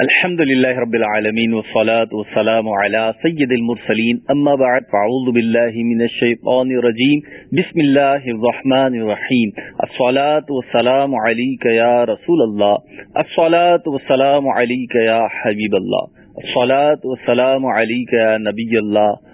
الحمد لله رب العالمين والصلاة والسلام على سيد المرسلين. أما بعد فعوذ بالله من الشيطان الرجيم. بسم الله الرحمن الرحيم. الصلاة والسلام عليك يا رسول الله. الصلاة والسلام عليك يا حبيب الله. الصلاة والسلام عليك يا نبي الله.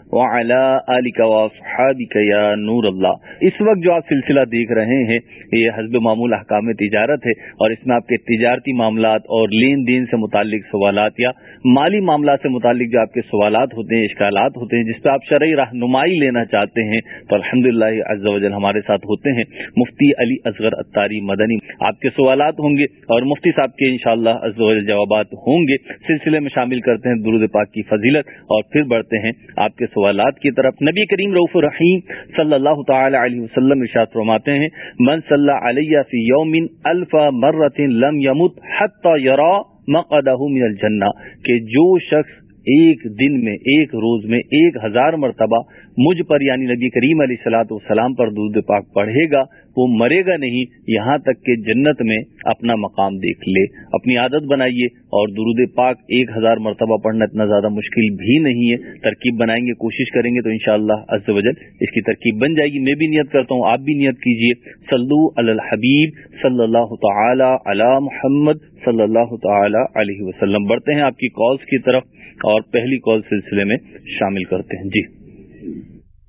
یا نور اللہ۔ اس وقت جو آپ سلسلہ دیکھ رہے ہیں، یہ حزب معمول احکام تجارت ہے، اور اس میں آپ کے تجارتی معاملات اور لین دین سے متعلق سوالات یا مالی معاملات سے متعلق جو آپ کے سوالات ہوتے ہیں، اشکالات ہوتے ہیں، جس پہ آپ شرعی رہنمائی لینا چاہتے ہیں، تو الحمد للہ ہمارے ساتھ ہوتے ہیں۔ مفتی علی اصغر اتاری مدنی، آپ کے سوالات ہوں گے، اور مفتی صاحب کے انشاءاللہ شاء اللہ جوابات ہوں گے۔ سلسلے میں شامل کرتے ہیں درود پاک کی فضیلت، اور پھر بڑھتے ہیں آپ کے سوالات کی طرف نبی کریم رعف الرحیم صلی اللہ تعالی علیہ وسلم ارشاد فرماتے ہیں، من صلی علیہ فی یوم الف مرت لم یمت حتی یرا مقدہ من الجنہ کہ جو شخص ایک دن میں، ایک روز میں، ایک ہزار مرتبہ مجھ پر یعنی نبی کریم علیہ سلاۃ والسلام پر دودھ پاک پڑھے گا، وہ مرے گا نہیں، یہاں تک کہ جنت میں اپنا مقام دیکھ لے۔ اپنی عادت بنائیے اور درود پاک ایک ہزار مرتبہ پڑھنا اتنا زیادہ مشکل بھی نہیں ہے۔ ترکیب بنائیں گے، کوشش کریں گے تو انشاءاللہ شاء اللہ اس کی ترکیب بن جائے گی۔ میں بھی نیت کرتا ہوں، آپ بھی نیت کیجیے سلو الحبیب صلی اللہ تعالی علی محمد صلی اللہ تعالی علیہ وسلم۔ بڑھتے ہیں آپ کی کالز کی طرف اور پہلی کال سلسلے میں شامل کرتے ہیں۔ جی۔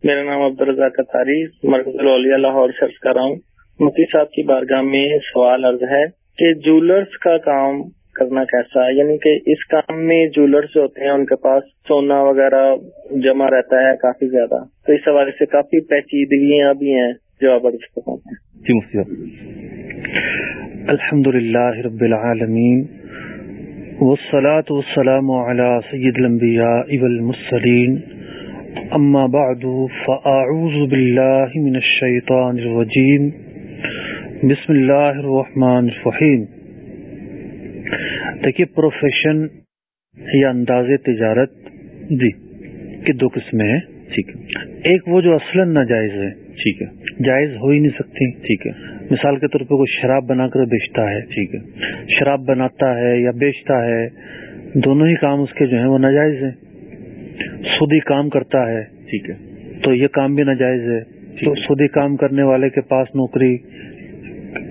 میرا نام عبدالرزاق تاریخ، مرکز لاہور شرط کر رہا ہوں۔ مفتی صاحب کی بارگاہ میں سوال عرض ہے کہ جولرس کا کام کرنا کیسا ہے؟ یعنی کہ اس کام میں جولرس جو ہوتے ہیں، ان کے پاس سونا وغیرہ جمع رہتا ہے کافی زیادہ۔ تو اس حوالے سے کافی پیچیدگیاں بھی ہیں جو آپ جی مفتی الحمد للہ رب العالمین، والصلاة والسلام على سید الانبیاء والمرسلین۔ اما بعد فاعوذ باللہ من الشیطان الرجیم بسم اللہ الرحمن الرحیم دیکھیے پروفیشن یا انداز تجارت جی کی دو قسمیں ہیں، ٹھیک ہے۔ ایک وہ جو اصلا ناجائز ہے، ٹھیک ہے، جائز ہو ہی نہیں سکتی، ٹھیک ہے۔ مثال کے طور پہ کوئی شراب بنا کر بیچتا ہے، ٹھیک ہے۔ شراب بناتا ہے یا بیچتا ہے، دونوں ہی کام اس کے جو ہیں وہ ناجائز ہیں۔ سودی کام کرتا ہے ٹھیک ہے۔ تو یہ کام بھی ناجائز ہے۔ تو سودی کام کرنے والے کے پاس نوکری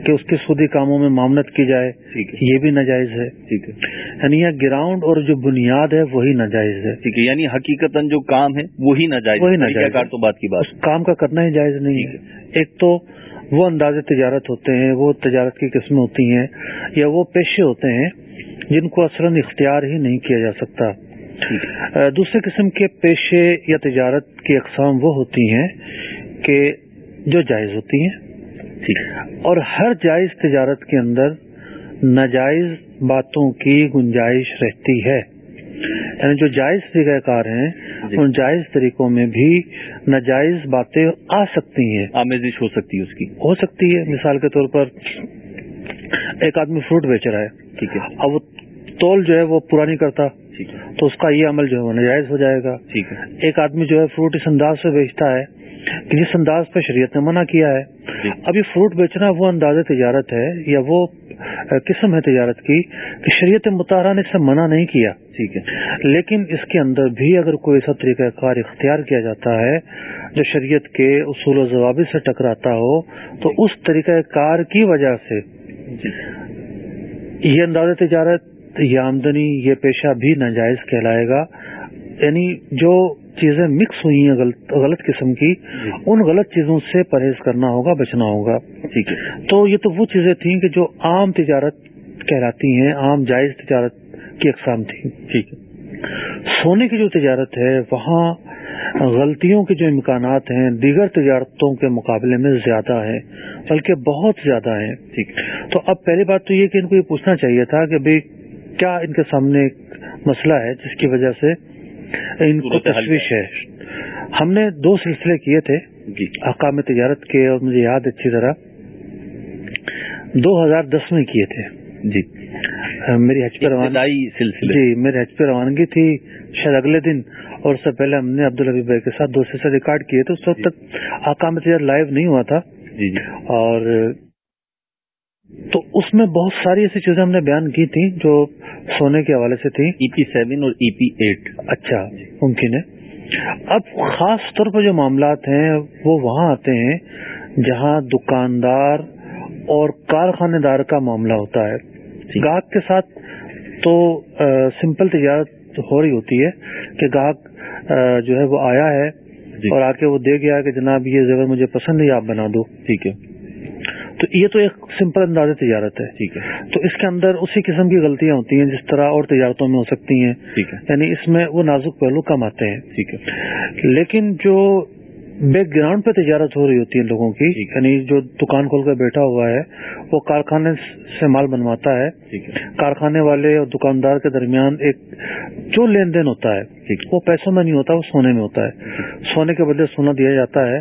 کہ اس کے سودی کاموں میں معاملت کی جائے یہ بھی ناجائز ہے۔ ٹھیک ہے۔ یعنی یہ گراؤنڈ اور جو بنیاد ہے وہی ناجائز ہے۔ ٹھیک ہے۔ یعنی حقیقت جو کام ہے وہی ناجائز وہی ناجائز تو بات کی بات کام کا کرنا ہی جائز نہیں ہے۔ ایک تو وہ انداز تجارت ہوتے ہیں وہ تجارت کی قسمیں ہوتی ہیں یا وہ پیشے ہوتے ہیں جن کو اثر اختیار ہی نہیں کیا جا سکتا۔ دوسرے قسم کے پیشے یا تجارت کی اقسام وہ ہوتی ہیں کہ جو جائز ہوتی ہیں۔ اور ہر جائز تجارت کے اندر ناجائز باتوں کی گنجائش رہتی ہے۔ یعنی جو جائز طریقہ کار ہیں جی۔ ان جائز طریقوں میں بھی ناجائز باتیں آ سکتی ہیں۔ آمیزش ہو سکتی ہے اس کی۔ ہو سکتی ہے۔ مثال کے طور پر ایک آدمی فروٹ بیچ رہا ہے۔ ٹھیک ہے۔ اب وہ تول جو ہے وہ پورا نہیں کرتا۔ تو اس کا یہ عمل جو ہے وہ نجائز ہو جائے گا۔ ایک آدمی جو ہے فروٹ اس انداز سے بیچتا ہے کہ جس انداز پہ شریعت نے منع کیا ہے۔ جی۔ اب یہ فروٹ بیچنا وہ انداز تجارت ہے یا وہ قسم ہے تجارت کی کہ شریعت مطالعہ نے اسے منع نہیں کیا۔ ٹھیک ہے۔ لیکن اس کے اندر بھی اگر کوئی ایسا طریقہ کار اختیار کیا جاتا ہے جو شریعت کے اصول و ضوابط سے ٹکراتا ہو تو اس طریقہ کار کی وجہ سے جی۔ یہ انداز تجارت یہ آمدنی یہ پیشہ بھی ناجائز کہلائے گا۔ یعنی جو چیزیں مکس ہوئی ہیں غلط قسم کی جی۔ ان غلط چیزوں سے پرہیز کرنا ہوگا بچنا ہوگا۔ ٹھیک ہے۔ تو یہ تو وہ چیزیں تھیں کہ جو عام تجارت کہلاتی ہیں عام جائز تجارت کی اقسام تھی ٹھیک ہے۔ سونے کی جو تجارت ہے وہاں غلطیوں کے جو امکانات ہیں دیگر تجارتوں کے مقابلے میں زیادہ ہیں بلکہ بہت زیادہ ہیں۔ ٹھیک۔ تو اب پہلی بات تو یہ کہ ان کو یہ پوچھنا چاہیے تھا کہ بھائی کیا ان کے سامنے ایک مسئلہ ہے جس کی وجہ سے ان کو تشویش ہے؟ ہم نے دو سلسلے کیے تھے جی۔ حکام تجارت کے اور مجھے یاد اچھی طرح دو ہزار دس میں کیے تھے۔ جی۔ میری حج پہ روانگی جی میری حج پہ روانگی تھی شاید اگلے دن اور اس سے پہلے ہم نے عبدالحبی بھائی کے ساتھ دو سلسلے ریکارڈ کیے تھے۔ اس وقت تک حکام تجارت لائیو نہیں ہوا تھا۔ جی جی۔ اور تو اس میں بہت ساری ایسی چیزیں ہم نے بیان کی تھی جو سونے کے حوالے سے تھی ای پی سیون اور ای پی ایٹ اچھا ممکن ہے۔ اب خاص طور پر جو معاملات ہیں وہ وہاں آتے ہیں جہاں دکاندار اور کارخانے دار کا معاملہ ہوتا ہے۔ گاہک کے ساتھ تو سمپل تجارت ہو رہی ہوتی ہے کہ گاہک جو ہے وہ آیا ہے جی۔ اور آ کے وہ دے گیا کہ جناب یہ زیور مجھے پسند ہے آپ بنا دو۔ ٹھیک ہے۔ تو یہ تو ایک سمپل انداز تجارت ہے۔ ٹھیک ہے۔ تو اس کے اندر اسی قسم کی غلطیاں ہوتی ہیں جس طرح اور تجارتوں میں ہو سکتی ہیں۔ ٹھیک ہے۔ یعنی اس میں وہ نازک پہلو کم آتے ہیں۔ ٹھیک ہے۔ لیکن جو بیک گراؤنڈ پہ تجارت ہو رہی ہوتی ہے لوگوں کی یعنی جو دکان کھول کر بیٹھا ہوا ہے وہ کارخانے سے مال بنواتا ہے۔ کارخانے والے اور دکاندار کے درمیان ایک جو لین دین ہوتا ہے وہ پیسوں میں نہیں ہوتا وہ سونے میں ہوتا ہے۔ سونے کے بدلے سونا دیا جاتا ہے۔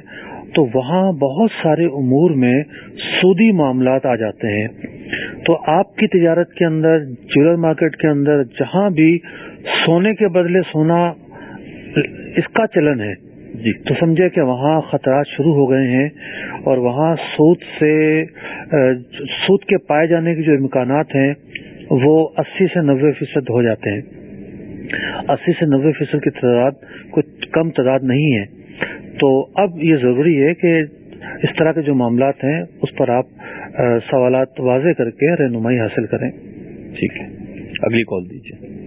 تو وہاں بہت سارے امور میں سودی معاملات آ جاتے ہیں۔ تو آپ کی تجارت کے اندر جیولر مارکیٹ کے اندر جہاں بھی سونے کے بدلے سونا اس کا چلن ہے۔ جی۔ تو سمجھے کہ وہاں خطرات شروع ہو گئے ہیں اور وہاں سود سے سود کے پائے جانے کے جو امکانات ہیں وہ اسی سے نوے فیصد ہو جاتے ہیں۔ اسی سے نوے فیصد کی تعداد کچھ کم تعداد نہیں ہے۔ تو اب یہ ضروری ہے کہ اس طرح کے جو معاملات ہیں، اس پر آپ سوالات واضح کر کے رہنمائی حاصل کریں۔ ٹھیک ہے۔ اگلی کال دیجیے۔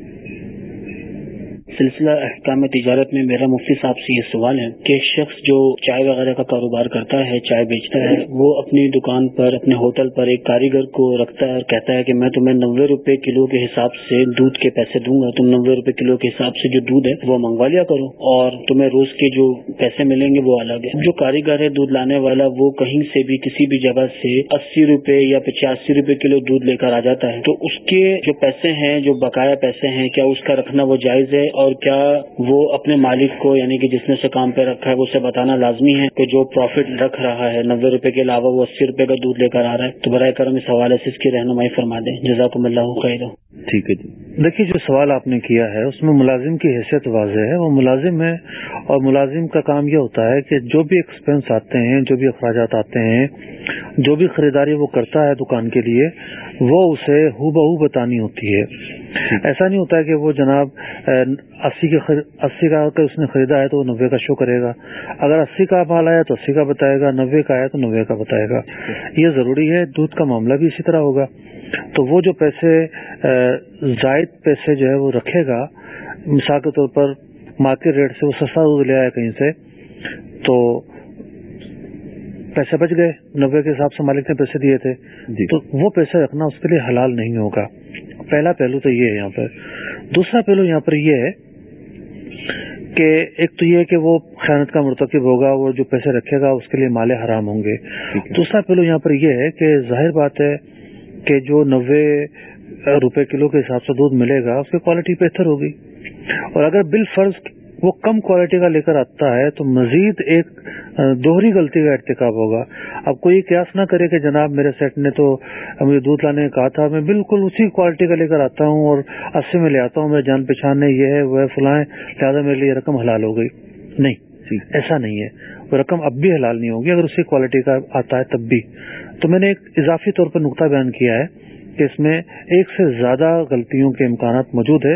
سلسلہ احکام تجارت میں میرا مفتی صاحب سے یہ سوال ہے کہ شخص جو چائے وغیرہ کا کاروبار کرتا ہے، چائے بیچتا ہے، وہ اپنی دکان پر، اپنے ہوٹل پر ایک کاریگر کو رکھتا ہے اور کہتا ہے کہ میں تمہیں نوے روپے کلو کے حساب سے دودھ کے پیسے دوں گا۔ تم نوے روپے کلو کے حساب سے جو دودھ ہے، وہ منگوا لیا کرو اور تمہیں روز کے جو پیسے ملیں گے، وہ الگ ہے جو کاریگر ہے دودھ لانے والا، وہ کہیں سے بھی کسی بھی جگہ سے اسی روپے یا پچاسی روپے کلو دودھ لے کر آ جاتا ہے۔ تو اس کے جو پیسے ہیں، جو بقایا پیسے ہیں، کیا اس کا رکھنا وہ جائز ہے؟ اور کیا وہ اپنے مالک کو یعنی کہ جس نے سے کام پہ رکھا ہے اسے بتانا لازمی ہے کہ جو پروفٹ رکھ رہا ہے نبے روپے کے علاوہ وہ اسی روپے کا دودھ لے کر آ رہا ہے؟ تو برائے کرم اس حوالے سے اس کی رہنمائی فرما دیں۔ جزاکم اللہ خیر ٹھیک ہے جی۔ دیکھیے جو سوال آپ نے کیا ہے اس میں ملازم کی حیثیت واضح ہے۔ وہ ملازم ہے اور ملازم کا کام یہ ہوتا ہے کہ جو بھی ایکسپینس آتے ہیں جو بھی اخراجات آتے ہیں جو بھی خریداری وہ کرتا ہے دکان کے لیے وہ اسے ہو بہو بتانی ہوتی ہے۔ ایسا نہیں ہوتا ہے کہ وہ جناب اسی کے اسی کا اگر اس نے خریدا ہے تو وہ نوے کا شو کرے گا۔ اگر اسی کا مال آیا تو اسی کا بتائے گا نوے کا آیا تو نوے کا بتائے گا۔ یہ ضروری ہے دودھ کا معاملہ بھی اسی طرح ہوگا۔ تو وہ جو پیسے زائد پیسے جو ہے وہ رکھے گا مثال کے طور پر مارکیٹ ریٹ سے وہ سستا دودھ لے آیا کہیں سے تو پیسے بچ گئے۔ نوے کے حساب سے مالک نے پیسے دیے تھے۔ جی۔ تو وہ پیسے رکھنا اس کے لیے حلال نہیں ہوگا۔ پہلا پہلو تو یہ ہے یہاں پر۔ دوسرا پہلو یہاں پر یہ ہے کہ ایک تو یہ کہ وہ خیانت کا مرتکب ہوگا وہ جو پیسے رکھے گا اس کے لیے مالے حرام ہوں گے۔ دوسرا پہلو یہاں پر یہ ہے کہ ظاہر بات ہے کہ جو نوے روپے کلو کے حساب سے دودھ ملے گا اس کی کوالٹی بہتر ہوگی۔ اور اگر بال فرض وہ کم کوالٹی کا لے کر آتا ہے تو مزید ایک دوہری غلطی کا ارتکاب ہوگا۔ اب کوئی قیاس نہ کرے کہ جناب میرے سیٹ نے تو مجھے دودھ لانے کہا تھا میں بالکل اسی کوالٹی کا لے کر آتا ہوں اور اسی میں لے آتا ہوں۔ میرے جان پہچان یہ ہے وہ فلائیں لہٰذا میرے لیے رقم حلال ہو گئی۔ نہیں ایسا نہیں ہے۔ وہ رقم اب بھی حلال نہیں ہوگی۔ اگر اسی کوالٹی کا آتا ہے تب بھی۔ تو میں نے ایک اضافی طور پر نقطہ بیان کیا ہے۔ کہ اس میں ایک سے زیادہ غلطیوں کے امکانات موجود ہے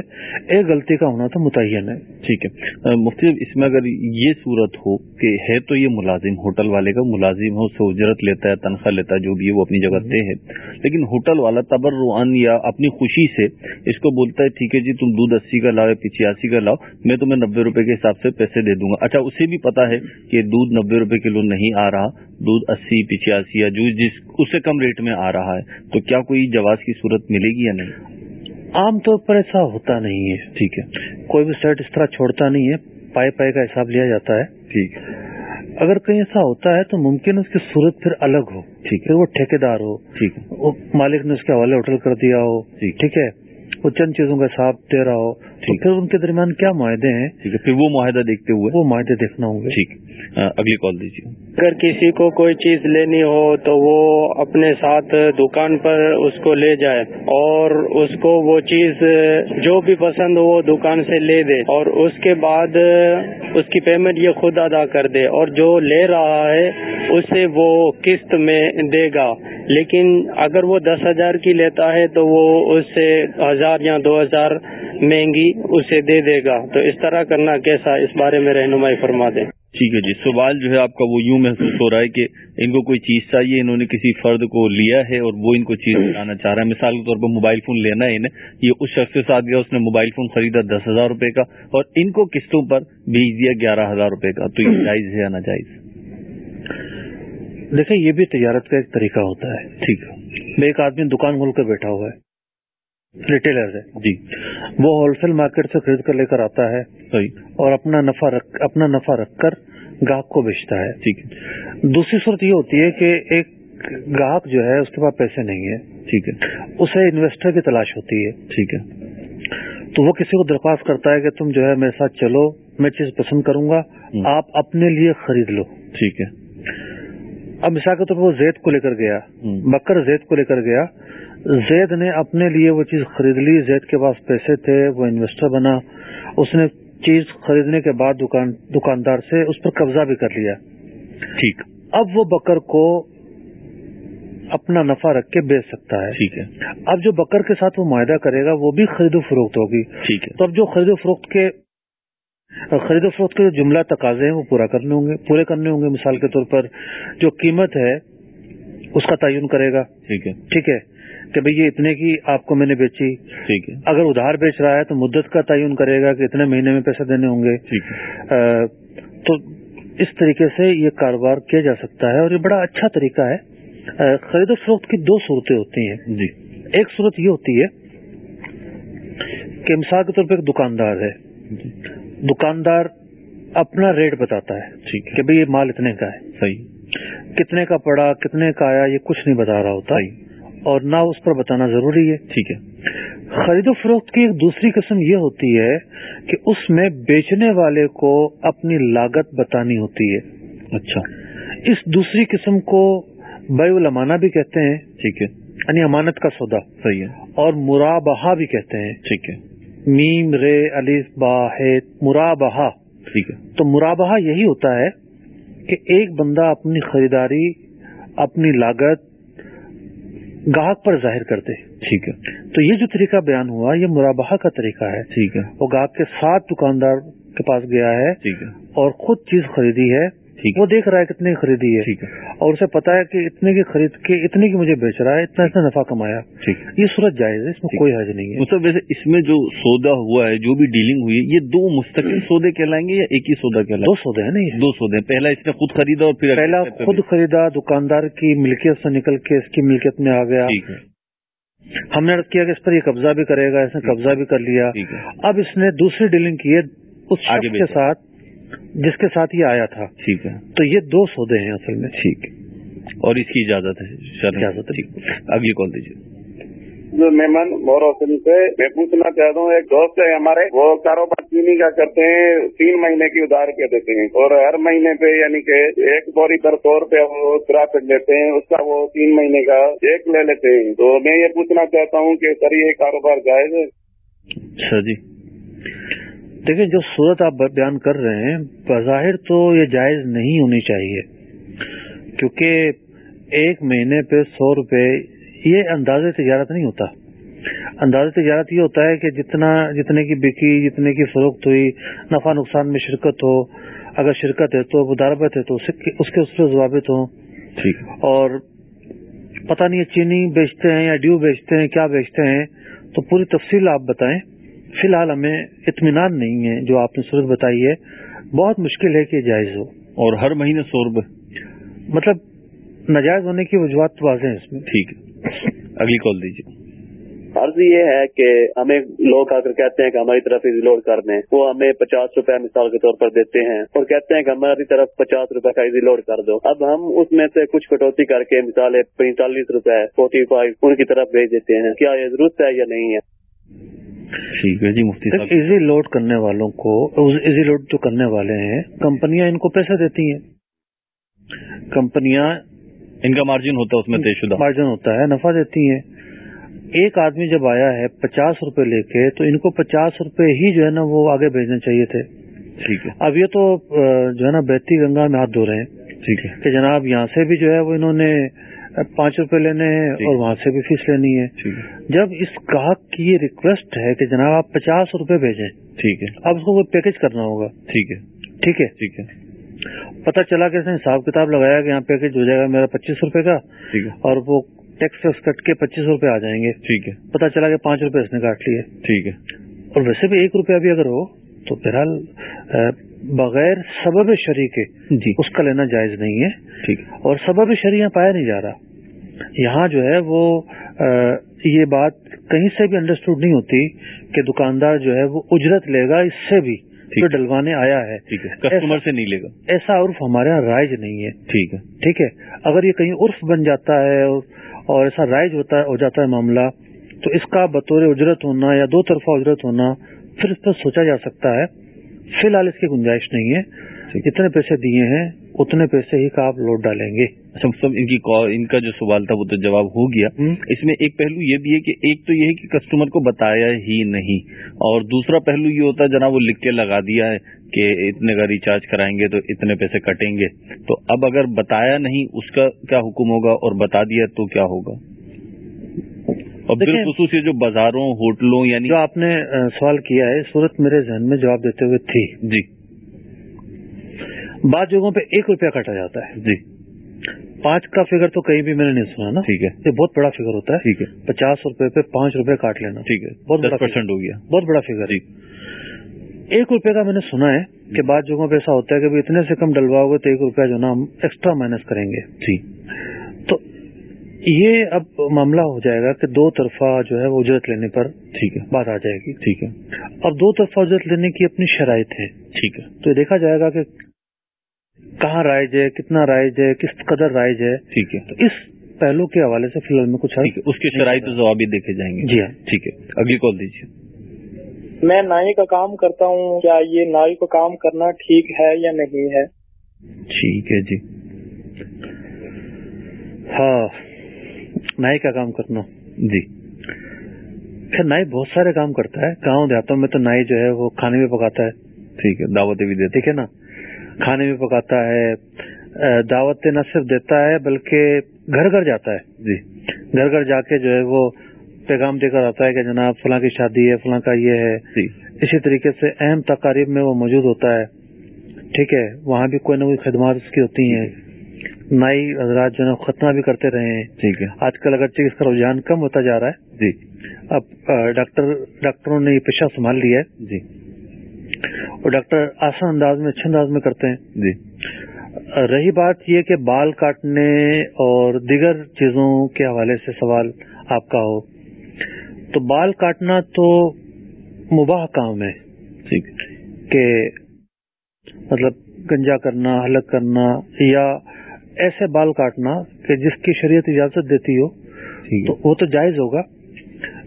ایک غلطی کا ہونا تو متعین ہے۔ ٹھیک ہے۔ مفتی اس میں اگر یہ صورت ہو کہ ہے تو یہ ملازم ہوٹل والے کا ملازم ہو سے اجرت لیتا ہے تنخواہ لیتا ہے جو بھی ہے وہ اپنی جگہ طے ہے۔ لیکن ہوٹل والا تبر یا اپنی خوشی سے اس کو بولتا ہے ٹھیک ہے جی تم دودھ اسی کا لاؤ پچاسی کا لاؤ میں تمہیں نبے روپے کے حساب سے پیسے دے دوں گا۔ اچھا اسے بھی پتا ہے کہ دودھ نبے روپے کلو نہیں آ رہا دودھ اسی پچاسی یا جو جس اس سے کم ریٹ میں آ رہا ہے تو کیا کوئی جواز کی صورت ملے گی یا نہیں؟ عام طور پر ایسا ہوتا نہیں ہے ٹھیک ہے۔ کوئی بھی سیٹ اس طرح چھوڑتا نہیں ہے پائے پائے کا حساب لیا جاتا ہے ٹھیک۔ اگر کہیں ایسا ہوتا ہے تو ممکن اس کی صورت پھر الگ ہو ٹھیک پھر وہ ٹھیکے دار ہو ٹھیک۔ مالک نے اس کے حوالے ہوٹل کر دیا ہو ٹھیک ہے۔ وہ چند چیزوں کا حساب دے رہا ہو تو پھر ان کے درمیان کیا معاہدے ہیں؟ ٹھیک ہے پھر وہ معاہدہ دیکھتے ہوئے۔ وہ معاہدے دیکھنا ہوں گے ٹھیک اگلی کال دیجیے۔ اگر کسی کو کوئی چیز لینی ہو تو وہ اپنے ساتھ دکان پر اس کو لے جائے اور اس کو وہ چیز جو بھی پسند ہو وہ دکان سے لے دے اور اس کے بعد اس کی پیمنٹ یہ خود ادا کر دے اور جو لے رہا ہے اسے وہ قسط میں دے گا۔ لیکن اگر وہ دس ہزار کی لیتا ہے تو وہ اس سے ہزار یا دو ہزار مہنگی اسے دے دے گا۔ تو اس طرح کرنا کیسا؟ اس بارے میں رہنمائی فرما دیں۔ ٹھیک ہے جی سوال جو ہے آپ کا وہ یوں محسوس ہو رہا ہے کہ ان کو کوئی چیز چاہیے انہوں نے کسی فرد کو لیا ہے اور وہ ان کو چیز بتانا چاہ رہا ہے۔ مثال کے طور پر موبائل فون لینا ہے انہیں یہ اس شخص کے ساتھ گیا اس نے موبائل فون خریدا دس ہزار روپے کا اور ان کو قسطوں پر بھیج دیا گیارہ ہزار روپے کا۔ تو یہ جائز ہے یا ناجائز؟ دیکھیں یہ بھی تجارت کا ایک طریقہ ہوتا ہے۔ ٹھیک ہے۔ میں ایک آدمی دکان کھول کر بیٹھا ہوا ہے۔ ریٹیلر ہے جی۔ وہ ہول سیل مارکیٹ سے خرید کر لے کر آتا ہے صحیح۔ اور اپنا نفع رکھ اپنا نفع رکھ کر گاہک کو بیچتا ہے۔ ٹھیک ہے۔ دوسری صورت یہ ہوتی ہے کہ ایک گاہک جو ہے اس کے پاس پیسے نہیں ہے ٹھیک ہے۔ اسے انویسٹر کی تلاش ہوتی ہے۔ ٹھیک ہے۔ تو وہ کسی کو درخواست کرتا ہے کہ تم جو ہے میرے ساتھ چلو میں چیز پسند کروں گا آپ اپنے لیے خرید لو۔ ٹھیک ہے۔ اب مثال کے طور پر وہ زید کو لے کر گیا۔ بکر زید کو لے کر گیا زید نے اپنے لیے وہ چیز خرید لی۔ زید کے پاس پیسے تھے وہ انویسٹر بنا۔ اس نے چیز خریدنے کے بعد دکان دکاندار سے اس پر قبضہ بھی کر لیا۔ ٹھیک۔ اب وہ بکر کو اپنا نفع رکھ کے بیچ سکتا ہے۔ ٹھیک ہے۔ اب جو بکر کے ساتھ وہ معاہدہ کرے گا وہ بھی خرید و فروخت ہوگی۔ ٹھیک ہے۔ تو اب جو خرید و فروخت کے خرید و فروخت کے جو جملہ تقاضے ہیں وہ پورا کرنے ہوں گے پورے کرنے ہوں گے۔ مثال کے طور پر جو قیمت ہے اس کا تعین کرے گا۔ ٹھیک ہے۔ ٹھیک ہے۔ کہ بھئی یہ اتنے کی آپ کو میں نے بیچی۔ ٹھیک ہے۔ اگر ادھار بیچ رہا ہے تو مدت کا تعین کرے گا کہ اتنے مہینے میں پیسے دینے ہوں گے۔ تو اس طریقے سے یہ کاروبار کیا جا سکتا ہے اور یہ بڑا اچھا طریقہ ہے۔ خرید و فروخت کی دو صورتیں ہوتی ہیں۔ جی۔ ایک صورت یہ ہوتی ہے کہ مثال کے طور پہ ایک دکاندار ہے۔ دکاندار اپنا ریٹ بتاتا ہے کہ بھئی یہ مال اتنے کا ہے۔ صحیح۔ کتنے کا پڑا کتنے کا آیا یہ کچھ نہیں بتا رہا ہوتا۔ اور نہ اس پر بتانا ضروری ہے۔ ٹھیک ہے۔ خرید و فروخت کی ایک دوسری قسم یہ ہوتی ہے کہ اس میں بیچنے والے کو اپنی لاگت بتانی ہوتی ہے۔ اچھا۔ اس دوسری قسم کو بے الامانہ بھی کہتے ہیں۔ ٹھیک ہے۔ یعنی امانت کا سودا۔ صحیح ہے۔ اور مرابہا بھی کہتے ہیں۔ ٹھیک ہے۔ میم رے الف با ہے مرابہا۔ ٹھیک ہے۔ تو مرابہا یہی ہوتا ہے کہ ایک بندہ اپنی خریداری اپنی لاگت گاہک پر ظاہر کرتے ٹھیک ہے۔ تو یہ جو طریقہ بیان ہوا یہ مرابہا کا طریقہ ہے۔ ٹھیک ہے۔ وہ گاہک کے ساتھ دکاندار کے پاس گیا ہے ٹھیک ہے۔ اور خود چیز خریدی ہے۔ وہ دیکھ رہا ہے کتنے کی خریدی ہے۔ اور اسے پتا ہے کہ اتنے کی خرید کے اتنے کی مجھے بیچ رہا ہے اتنا اس نے نفع کمایا۔ یہ صورت جائز ہے اس میں۔ کوئی حرج نہیں ہے۔ مطلب ویسے اس میں جو سودا ہوا ہے جو بھی ڈیلنگ ہوئی ہے یہ دو مستقل سودے کہلائیں گے یا ایک ہی سودا کہلائیں دو سودے ہیں نا یہ دو سودے پہلا اس نے خود خریدا اور پھر پہلا خود خریدا دکاندار کی ملکیت سے نکل کے اس کی ملکیت میں آ گیا۔ ہم نے کیا کہ اس پر یہ قبضہ بھی کرے گا اس نے قبضہ بھی کر لیا۔ اب اس نے دوسری ڈیلنگ کی ہے اس شخص کے۔ ساتھ جس کے ساتھ یہ آیا تھا۔ ٹھیک ہے۔ تو یہ دو سودے ہیں اصل میں۔ ٹھیک ہے۔ اور اس کی اجازت ہے اجازت ہے۔ ٹھیک۔ اگلی کال دیجیے۔ جو مہمان اور روشن سے میں پوچھنا چاہتا ہوں ایک دوست ہے ہمارے وہ کاروبار چینی کا کرتے ہیں؟ تین مہینے کی ادھار پہ دیتے ہیں۔ اور ہر مہینے پہ یعنی کہ ایک بوری پر سو روپے وہ پرافٹ لیتے ہیں اس کا وہ تین مہینے کا ایک لے لیتے ہیں۔ تو میں یہ پوچھنا چاہتا ہوں کہ سر یہ کاروبار جائز ہے؟ اچھا جی۔ دیکھیں جو صورت آپ بیان کر رہے ہیں بظاہر تو یہ جائز نہیں ہونی چاہیے۔ کیونکہ ایک مہینے پہ سو روپے یہ انداز تجارت نہیں ہوتا۔ انداز تجارت یہ ہوتا ہے کہ جتنا جتنے کی بکی جتنے کی فروخت ہوئی نفع نقصان میں شرکت ہو اگر شرکت ہے تو مداربت ہے تو اس کے اس پہ ضوابط ہوں۔ اور پتہ نہیں چینی بیچتے ہیں یا ڈیو بیچتے ہیں کیا بیچتے ہیں تو پوری تفصیل آپ بتائیں۔ فی الحال ہمیں اطمینان نہیں ہے جو آپ نے صورت بتائی ہے بہت مشکل ہے کہ جائز ہو۔ اور ہر مہینے سو روپے مطلب ناجائز ہونے کی وجوہات واضح ہیں اس میں۔ ٹھیک۔ ہے اگلی کال دیجیے۔ عرض یہ ہے کہ ہمیں لوگ آ کر کہتے ہیں کہ ہماری طرف ایزی لوڈ کر دیں۔ وہ ہمیں پچاس روپے مثال کے طور پر دیتے ہیں اور کہتے ہیں کہ ہماری طرف پچاس روپے کا ایزی لوڈ کر دو۔ اب ہم اس میں سے کچھ کٹوتی کر کے مثال پینتالیس روپے فورٹی فائیو ان کی طرف بھیج دیتے ہیں۔ کیا یہ ضرورت ہے یا نہیں ہے؟ ٹھیک ہے جی مفتی صاحب۔ ایزی لوڈ کرنے والوں کو ایزی لوڈ جو کرنے والے ہیں کمپنیاں ان کو پیسے دیتی ہیں۔ کمپنیاں ان کا مارجن ہوتا ہے اس میں طے شدہ مارجن ہوتا ہے نفع دیتی ہیں۔ ایک آدمی جب آیا ہے پچاس روپے لے کے تو ان کو پچاس روپے ہی جو ہے نا وہ آگے بھیجنے چاہیے تھے۔ ٹھیک ہے۔ اب یہ تو جو ہے نا بہتی گنگا میں ہاتھ دھو رہے ہیں۔ ٹھیک ہے۔ کہ جناب یہاں سے بھی جو ہے وہ انہوں نے پانچ روپے لینے ہیں اور وہاں سے بھی فیس لینی ہے۔ جب اس گاہک کی یہ ریکویسٹ ہے کہ جناب آپ پچاس روپے بھیجیں ٹھیک ہے۔ اب اس کو کوئی پیکج کرنا ہوگا۔ ٹھیک ہے۔ ٹھیک ہے۔ ٹھیک ہے۔ پتا چلا کہ اس نے حساب کتاب لگایا کہ یہاں پیکج ہو جائے گا میرا پچیس روپے کا اور وہ ٹیکس ویکس کٹ کے پچیس روپے آ جائیں گے۔ ٹھیک ہے۔ پتا چلا کہ پانچ روپے اس نے کاٹ لیے۔ ٹھیک ہے۔ اور ویسے بھی ایک روپیہ بھی اگر ہو تو بہرحال بغیر سبب شرح کے جی۔ اس کا لینا جائز نہیں ہے۔ ٹھیک۔ ہے اور سبب شرح پایا نہیں جا رہا۔ یہاں جو ہے وہ یہ بات کہیں سے بھی انڈرسٹوڈ نہیں ہوتی کہ دکاندار جو ہے وہ اجرت لے گا اس سے بھی جو ڈلوانے آیا ہے۔ کسٹمر سے نہیں لے گا۔ ایسا عرف ہمارے یہاں رائج نہیں ہے۔ ٹھیک ہے۔ ٹھیک ہے۔ اگر یہ کہیں عرف بن جاتا ہے اور ایسا رائج ہوتا ہو جاتا ہے معاملہ تو اس کا بطور اجرت ہونا یا دو طرفہ اجرت ہونا پھر اس پر سوچا جا سکتا ہے۔ فی الحال اس کی گنجائش نہیں ہے۔ جتنے پیسے دیے ہیں اتنے پیسے ہی کا آپ لوٹ ڈالیں گے۔ اچھا سب ان کی ان کا جو سوال تھا وہ تو جواب ہو گیا۔ اس میں ایک پہلو یہ بھی ہے کہ ایک تو یہ ہے کہ کسٹمر کو بتایا ہی نہیں۔ اور دوسرا پہلو یہ ہوتا ہے جناب وہ لکھ کے لگا دیا ہے کہ اتنے کا ریچارج کرائیں گے تو اتنے پیسے کٹیں گے۔ تو اب اگر بتایا نہیں اس کا کیا حکم ہوگا؟ اور بتا دیا تو کیا ہوگا؟ اور بالخصوص یہ جو بازاروں ہوٹلوں یعنی جو آپ نے سوال کیا ہے صورت میرے ذہن میں جواب دیتے ہوئے تھی۔ جی۔ بعض جگہوں پہ ایک روپیہ کاٹا جاتا ہے۔ جی۔ پانچ کا فگر تو کہیں بھی میں نے نہیں سنا نا۔ ٹھیک ہے۔ یہ بہت بڑا فگر ہوتا ہے۔ ٹھیک ہے۔ پچاس روپے پہ پانچ روپے کاٹ لینا۔ ٹھیک ہے۔ بہت بڑا پرسینٹ ہو گیا۔ بہت بڑا فگر۔ جی۔ ایک روپے کا میں نے سنا ہے کہ بعض جگہوں پہ ایسا ہوتا ہے کہ اتنے سے کم ڈلواؤ گے تو ایک روپیہ جو نا ہم ایکسٹرا مائنس کریں گے۔ جی۔ یہ اب معاملہ ہو جائے گا کہ دو طرفہ جو ہے وہ اجرت لینے پر ٹھیک ہے۔ بات آ جائے گی۔ ٹھیک ہے۔ اور دو طرفہ اجرت لینے کی اپنی شرائط ہے۔ ٹھیک ہے۔ تو یہ دیکھا جائے گا کہ کہاں رائج ہے کتنا رائج ہے کس قدر رائج ہے۔ ٹھیک ہے۔ تو اس پہلو کے حوالے سے فی الحال میں کچھ اس کے شرائط ضوابط بھی دیکھے جائیں گے۔ جی ہاں۔ ٹھیک ہے۔ اگلی کال دیجیے۔ میں نائی کا کام کرتا ہوں۔ کیا یہ نائی کو کام کرنا ٹھیک ہے یا نہیں ہے؟ ٹھیک ہے جی۔ ہاں۔ نائی کا کام کرنا۔ جی۔ خیر نائی بہت سارے کام کرتا ہے۔ گاؤں دیہاتوں میں تو نائی جو ہے وہ کھانے میں پکاتا ہے۔ ٹھیک ہے دعوتیں بھی دیتے ٹھیک ہے نا؟ کھانے میں پکاتا ہے۔ دعوتیں نہ صرف دیتا ہے بلکہ گھر گھر جاتا ہے۔ جی۔ گھر گھر جا کے جو ہے وہ پیغام دے کر آتا ہے کہ جناب فلاں کی شادی ہے فلاں کا یہ ہے۔ جی۔ اسی طریقے سے اہم تقاریب میں وہ موجود ہوتا ہے۔ ٹھیک ہے وہاں بھی کوئی نہ کوئی خدمات اس کی ہوتی ہیں۔ نائی حضرات جو ہے ختمہ بھی کرتے رہے ہیں۔ ٹھیک ہے۔ آج کل اگرچہ اس کا رجحان کم ہوتا جا رہا ہے۔ جی۔ اب ڈاکٹر ڈاکٹروں نے یہ پیشہ سنبھال لیا ہے۔ جی۔ اور ڈاکٹر آسان انداز میں اچھے انداز میں کرتے ہیں۔ جی۔ رہی بات یہ کہ بال کاٹنے اور دیگر چیزوں کے حوالے سے سوال آپ کا ہو تو بال کاٹنا تو مباح کام ہے۔ ٹھیک۔ کہ مطلب گنجا کرنا حلق کرنا یا ایسے بال کاٹنا کہ جس کی شریعت اجازت دیتی ہو تو وہ تو جائز ہوگا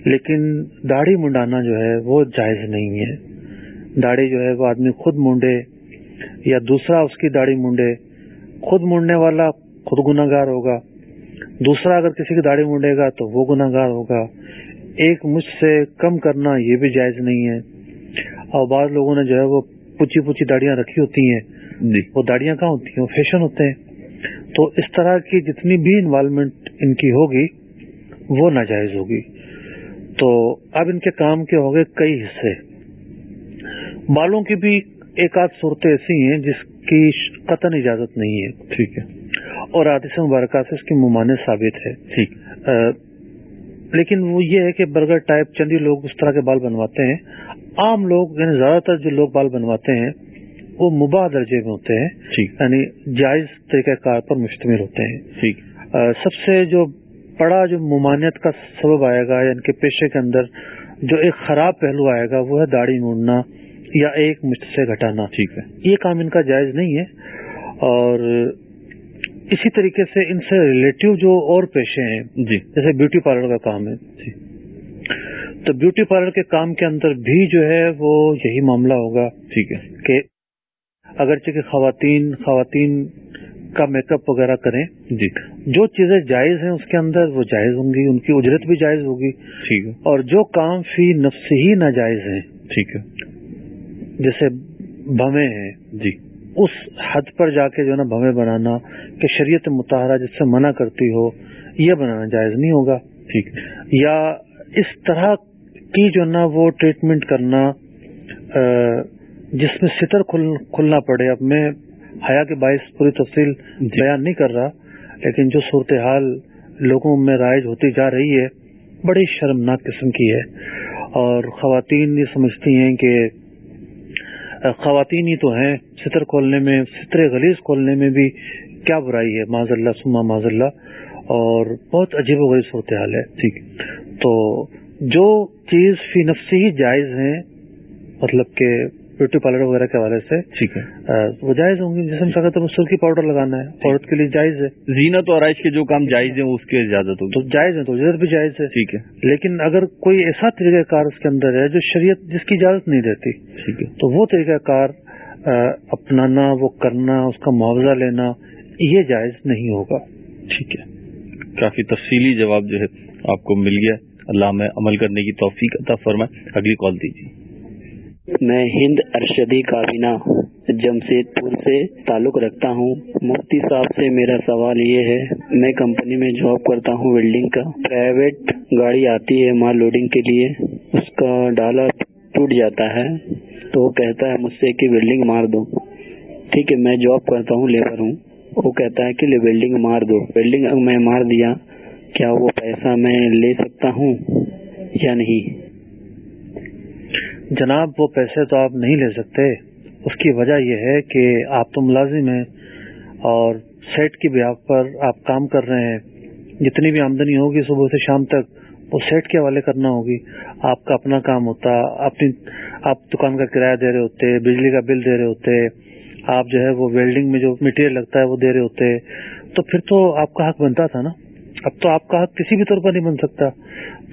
لیکن داڑھی منڈانا جو ہے وہ جائز نہیں ہے۔ داڑھی جو ہے وہ آدمی خود مونڈے یا دوسرا اس کی داڑھی مونڈے۔ خود مونڈنے والا خود گناگار ہوگا۔ دوسرا اگر کسی کی داڑھی مونڈے گا تو وہ گناگار ہوگا۔ ایک مجھ سے کم کرنا یہ بھی جائز نہیں ہے۔ اور بعض لوگوں نے جو ہے وہ پوچھی پوچھی داڑیاں رکھی ہوتی ہیں۔ جی۔ وہ داڑیاں کہاں ہوتی ہیں؟ وہ فیشن ہوتے ہیں۔ تو اس طرح کی جتنی بھی انوالومنٹ ان کی ہوگی وہ ناجائز ہوگی۔ تو اب ان کے کام کے ہو گئے کئی حصے۔ بالوں کی بھی ایک آدھ صورتیں ایسی ہیں جس کی قطن اجازت نہیں ہے۔ ٹھیک ہے۔ اور آدش مبارکہ سے اس کی ممانع ثابت ہے۔ ٹھیک۔ لیکن وہ یہ ہے کہ برگر ٹائپ چندی لوگ اس طرح کے بال بنواتے ہیں۔ عام لوگ یعنی زیادہ تر جو لوگ بال بنواتے ہیں وہ مباح درجے میں ہوتے ہیں یعنی جائز طریقہ کار پر مشتمل ہوتے ہیں۔ ٹھیک۔ سب سے جو بڑا جو ممانعت کا سبب آئے گا یعنی کہ پیشے کے اندر جو ایک خراب پہلو آئے گا وہ ہے داڑھی مونڈنا یا ایک مشت سے گھٹانا۔ ٹھیک ہے۔ یہ کام ان کا جائز نہیں ہے۔ اور اسی طریقے سے ان سے ریلیٹو جو اور پیشے ہیں جی۔ جیسے بیوٹی پارلر کا کام ہے۔ جی۔ تو بیوٹی پارلر کے کام کے اندر بھی جو ہے وہ یہی معاملہ ہوگا ٹھیک ہے۔ کہ اگرچہ کہ خواتین خواتین کا میک اپ وغیرہ کریں جی۔ جو چیزیں جائز ہیں اس کے اندر وہ جائز ہوں گی ان کی اجرت بھی جائز ہوگی۔ ٹھیک ہے۔ اور جو کام فی نفس ہی ناجائز ہیں ٹھیک ہے۔ جیسے بھویں ہیں جی۔ اس حد پر جا کے جو ہے نا بھویں بنانا کہ شریعت متحرہ جس سے منع کرتی ہو یہ بنانا جائز نہیں ہوگا۔ ٹھیک۔ یا اس طرح کی جو نا وہ ٹریٹمنٹ کرنا جس میں ستر کھلنا پڑے۔ اب میں حیا کے باعث پوری تفصیل جی۔ بیان نہیں کر رہا لیکن جو صورتحال لوگوں میں رائج ہوتی جا رہی ہے بڑی شرمناک قسم کی ہے۔ اور خواتین یہ سمجھتی ہیں کہ خواتین ہی تو ہیں۔ ستر کھولنے میں ستر غلیظ کھولنے میں بھی کیا برائی ہے معذ اللہ سما معذ اللہ اور بہت عجیب و غریب صورتحال ہے۔ ٹھیک۔ تو جو چیز فی نفسی ہی جائز ہیں مطلب کہ بیوٹی پارلر وغیرہ کے حوالے سے۔ ٹھیک ہے۔ وہ جائز ہوں گے جیسے ہم سکتے سرخی پاؤڈر لگانا ہے۔ عورت کے لیے جائز ہے۔ زینت اور آرائش کے جو کام جائز ہیں اس کی اجازت تو۔ جائز ہے تو اجازت بھی جائز ہے۔ ٹھیک ہے۔ لیکن اگر کوئی ایسا طریقہ کار اس کے اندر ہے جو شریعت جس کی اجازت نہیں دیتی ٹھیک ہے۔ تو وہ طریقہ کار اپنانا وہ کرنا اس کا معاوضہ لینا یہ جائز نہیں ہوگا۔ ٹھیک ہے۔ کافی تفصیلی جواب جو ہے آپ کو مل گیا۔ اللہ میں عمل کرنے کی توفیق عطا فرمائے۔ اگلی کال دیجیے۔ میں ہند ارشدی کابینہ جمشید پور سے تعلق رکھتا ہوں۔ مفتی صاحب سے میرا سوال یہ ہے، میں کمپنی میں جاب کرتا ہوں، ویلڈنگ کا۔ پرائیویٹ گاڑی آتی ہے مال لوڈنگ کے لیے، اس کا ڈالا ٹوٹ جاتا ہے، تو وہ کہتا ہے مجھ سے کہ ویلڈنگ مار دو۔ ٹھیک ہے، میں جاب کرتا ہوں، لیبر ہوں۔ وہ کہتا ہے کہ ویلڈنگ مار دو۔ ویلڈنگ میں مار دیا، کیا وہ پیسہ میں لے سکتا ہوں یا نہیں؟ جناب وہ پیسے تو آپ نہیں لے سکتے۔ اس کی وجہ یہ ہے کہ آپ تو ملازم ہیں اور سیٹ کی بیاہ پر آپ کام کر رہے ہیں۔ جتنی بھی آمدنی ہوگی صبح سے شام تک وہ سیٹ کے حوالے کرنا ہوگی۔ آپ کا اپنا کام ہوتا، اپنی، آپ دکان کا کرایہ دے رہے ہوتے، بجلی کا بل دے رہے ہوتے، آپ جو ہے وہ ویلڈنگ میں جو مٹیریل لگتا ہے وہ دے رہے ہوتے۔ تو پھر تو آپ کا حق بنتا تھا نا۔ اب تو آپ کا حق کسی بھی طور پر نہیں بن سکتا۔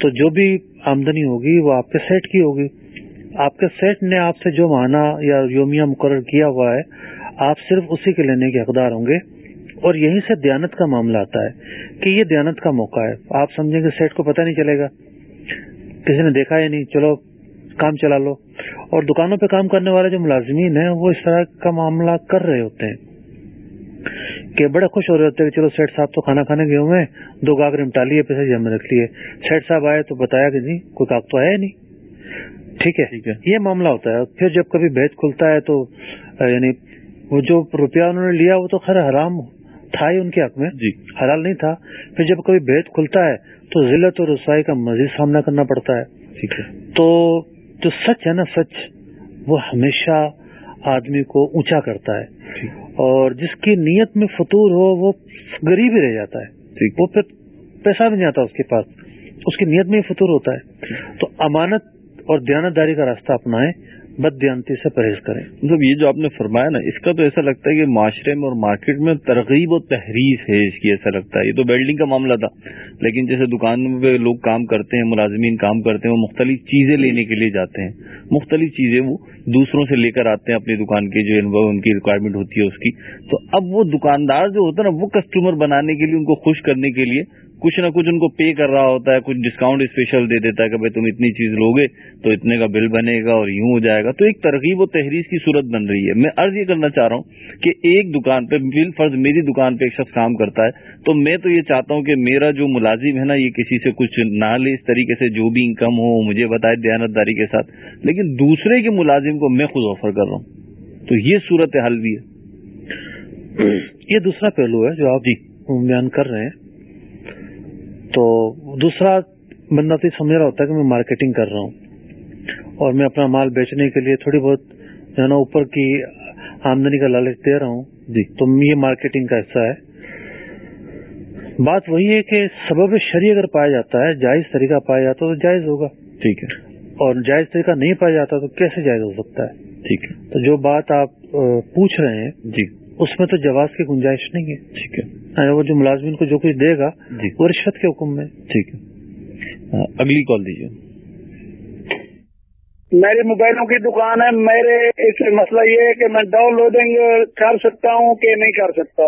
تو جو بھی آمدنی ہوگی وہ آپ کے سیٹ کی ہوگی۔ آپ کے سیٹ نے آپ سے جو مانا یا یومیہ مقرر کیا ہوا ہے، آپ صرف اسی کے لینے کے حقدار ہوں گے۔ اور یہیں سے دیانت کا معاملہ آتا ہے کہ یہ دیانت کا موقع ہے۔ آپ سمجھیں گے سیٹ کو پتہ نہیں چلے گا۔ کسی نے دیکھا ہی نہیں۔ چلو، کام چلا لو۔ اور دکانوں پہ کام کرنے والے جو ملازمین ہیں، وہ اس طرح کا معاملہ کر رہے ہوتے ہیں کہ بڑے خوش ہو رہے ہوتے ہیں کہ چلو سیٹ صاحب تو کھانا کھانے گئے ہوئے دو گاگر نمٹا لیے، پیسے جمع رکھ لیے۔ سیٹ صاحب آئے تو بتایا کہ نہیں، کوئی کاغ تو آیا نہیں۔ ٹھیک ہے. یہ معاملہ ہوتا ہے. پھر جب کبھی بیچ کھلتا ہے تو یعنی وہ جو روپیہ انہوں نے لیا وہ تو خیر حرام تھا ہی ان کے حق میں. جی. حلال نہیں تھا. پھر جب کبھی بیچ کھلتا ہے تو ضلعت اور رسائی کا مزید سامنا کرنا پڑتا ہے. ٹھیک ہے. تو جو سچ ہے نا سچ وہ ہمیشہ آدمی کو اونچا کرتا ہے. اور جس کی نیت میں فطور ہو وہ غریب ہی رہ جاتا ہے. وہ پھر پیسہ بھی نہیں آتا اس کے پاس. اس کی نیت میں ہی فطور ہوتا ہے. تو امانت اور دیانتداری کا راستہ اپنائیں، بد دیانتی سے پرہیز کریں۔ مطلب یہ جو آپ نے فرمایا نا، اس کا تو ایسا لگتا ہے کہ معاشرے میں اور مارکیٹ میں ترغیب و تحریر ہے، اس کی ایسا لگتا ہے۔ یہ تو بیلڈنگ کا معاملہ تھا۔ لیکن جیسے دکان پہ لوگ کام کرتے ہیں، ملازمین کام کرتے ہیں، وہ مختلف چیزیں لینے کے لیے جاتے ہیں۔ مختلف چیزیں وہ دوسروں سے لے کر آتے ہیں اپنی دکان کی، جو ان کی ریکوائرمنٹ ہوتی ہے اس کی۔ تو اب وہ دکاندار جو ہوتا ہے نا، وہ کسٹمر بنانے کے لیے، ان کو خوش کرنے کے لیے کچھ نہ کچھ ان کو پے کر رہا ہوتا ہے کچھ ڈسکاؤنٹ اسپیشل دے دیتا ہے کہ بھائی تم اتنی چیز لوگے تو اتنے کا بل بنے گا اور یوں ہو جائے گا۔ تو ایک ترغیب و تحریر کی صورت بن رہی ہے۔ میں عرض یہ کرنا چاہ رہا ہوں کہ ایک دکان پہ بل فرض میری دکان پہ ایک شخص کام کرتا ہے تو میں تو یہ چاہتا ہوں کہ میرا جو ملازم ہے نا یہ کسی سے کچھ نہ لے اس طریقے سے جو بھی انکم ہو مجھے بتائے دیانتداری کے ساتھ۔ لیکن دوسرے کے ملازم کو میں خود آفر کر رہا ہوں۔ تو یہ صورت حل بھی ہے۔ یہ دوسرا پہلو ہے جو آپ جی۔ بیان کر رہے ہیں۔ تو دوسرا بندہ تو سمجھ رہا ہوتا ہے کہ میں مارکیٹنگ کر رہا ہوں اور میں اپنا مال بیچنے کے لیے تھوڑی بہت جو ہے نا اوپر کی آمدنی کا لالچ دے رہا ہوں۔ جی۔ تو یہ مارکیٹنگ کا حصہ ہے۔ بات وہی ہے کہ سبب شریع اگر پایا جاتا ہے جائز طریقہ پایا جاتا تو جائز ہوگا۔ ٹھیک ہے۔ اور جائز طریقہ نہیں پایا جاتا تو کیسے جائز ہو سکتا ہے؟ ٹھیک ہے۔ تو جو بات آپ پوچھ رہے ہیں جی۔ اس میں تو جواز کی گنجائش نہیں ہے۔ ٹھیک ہے۔ ہاں، وہ جو ملازمین کو جو کچھ دے گا جی۔ وہ رشوت کے حکم میں۔ ٹھیک ہے۔ اگلی کال دیجیے۔ میری موبائلوں کی دکان ہے۔ میرے اس مسئلہ یہ ہے کہ میں ڈاؤن لوڈنگ کر سکتا ہوں کہ نہیں کر سکتا۔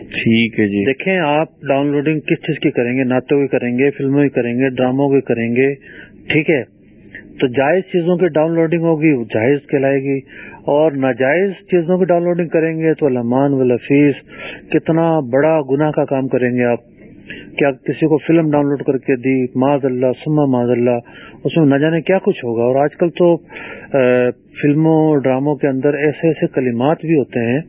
ٹھیک ہے جی۔ دیکھیں آپ ڈاؤن لوڈنگ کس چیز کی کریں گے؟ نعتوں کی کریں گے؟ فلموں کی کریں گے؟ ڈراموں کی کریں گے؟ ٹھیک ہے۔ تو جائز چیزوں کی ڈاؤن لوڈنگ ہوگی وہ جائز کہلائے گی۔ اور ناجائز چیزوں کی ڈاؤن لوڈنگ کریں گے تو علمان والفیس کتنا بڑا گناہ کا کام کریں گے آپ۔ کیا کسی کو فلم ڈاؤن لوڈ کر کے دی معذ اللہ سما معذ اللہ اس میں نہ جانے کیا کچھ ہوگا۔ اور آج کل تو فلموں ڈراموں کے اندر ایسے ایسے کلمات بھی ہوتے ہیں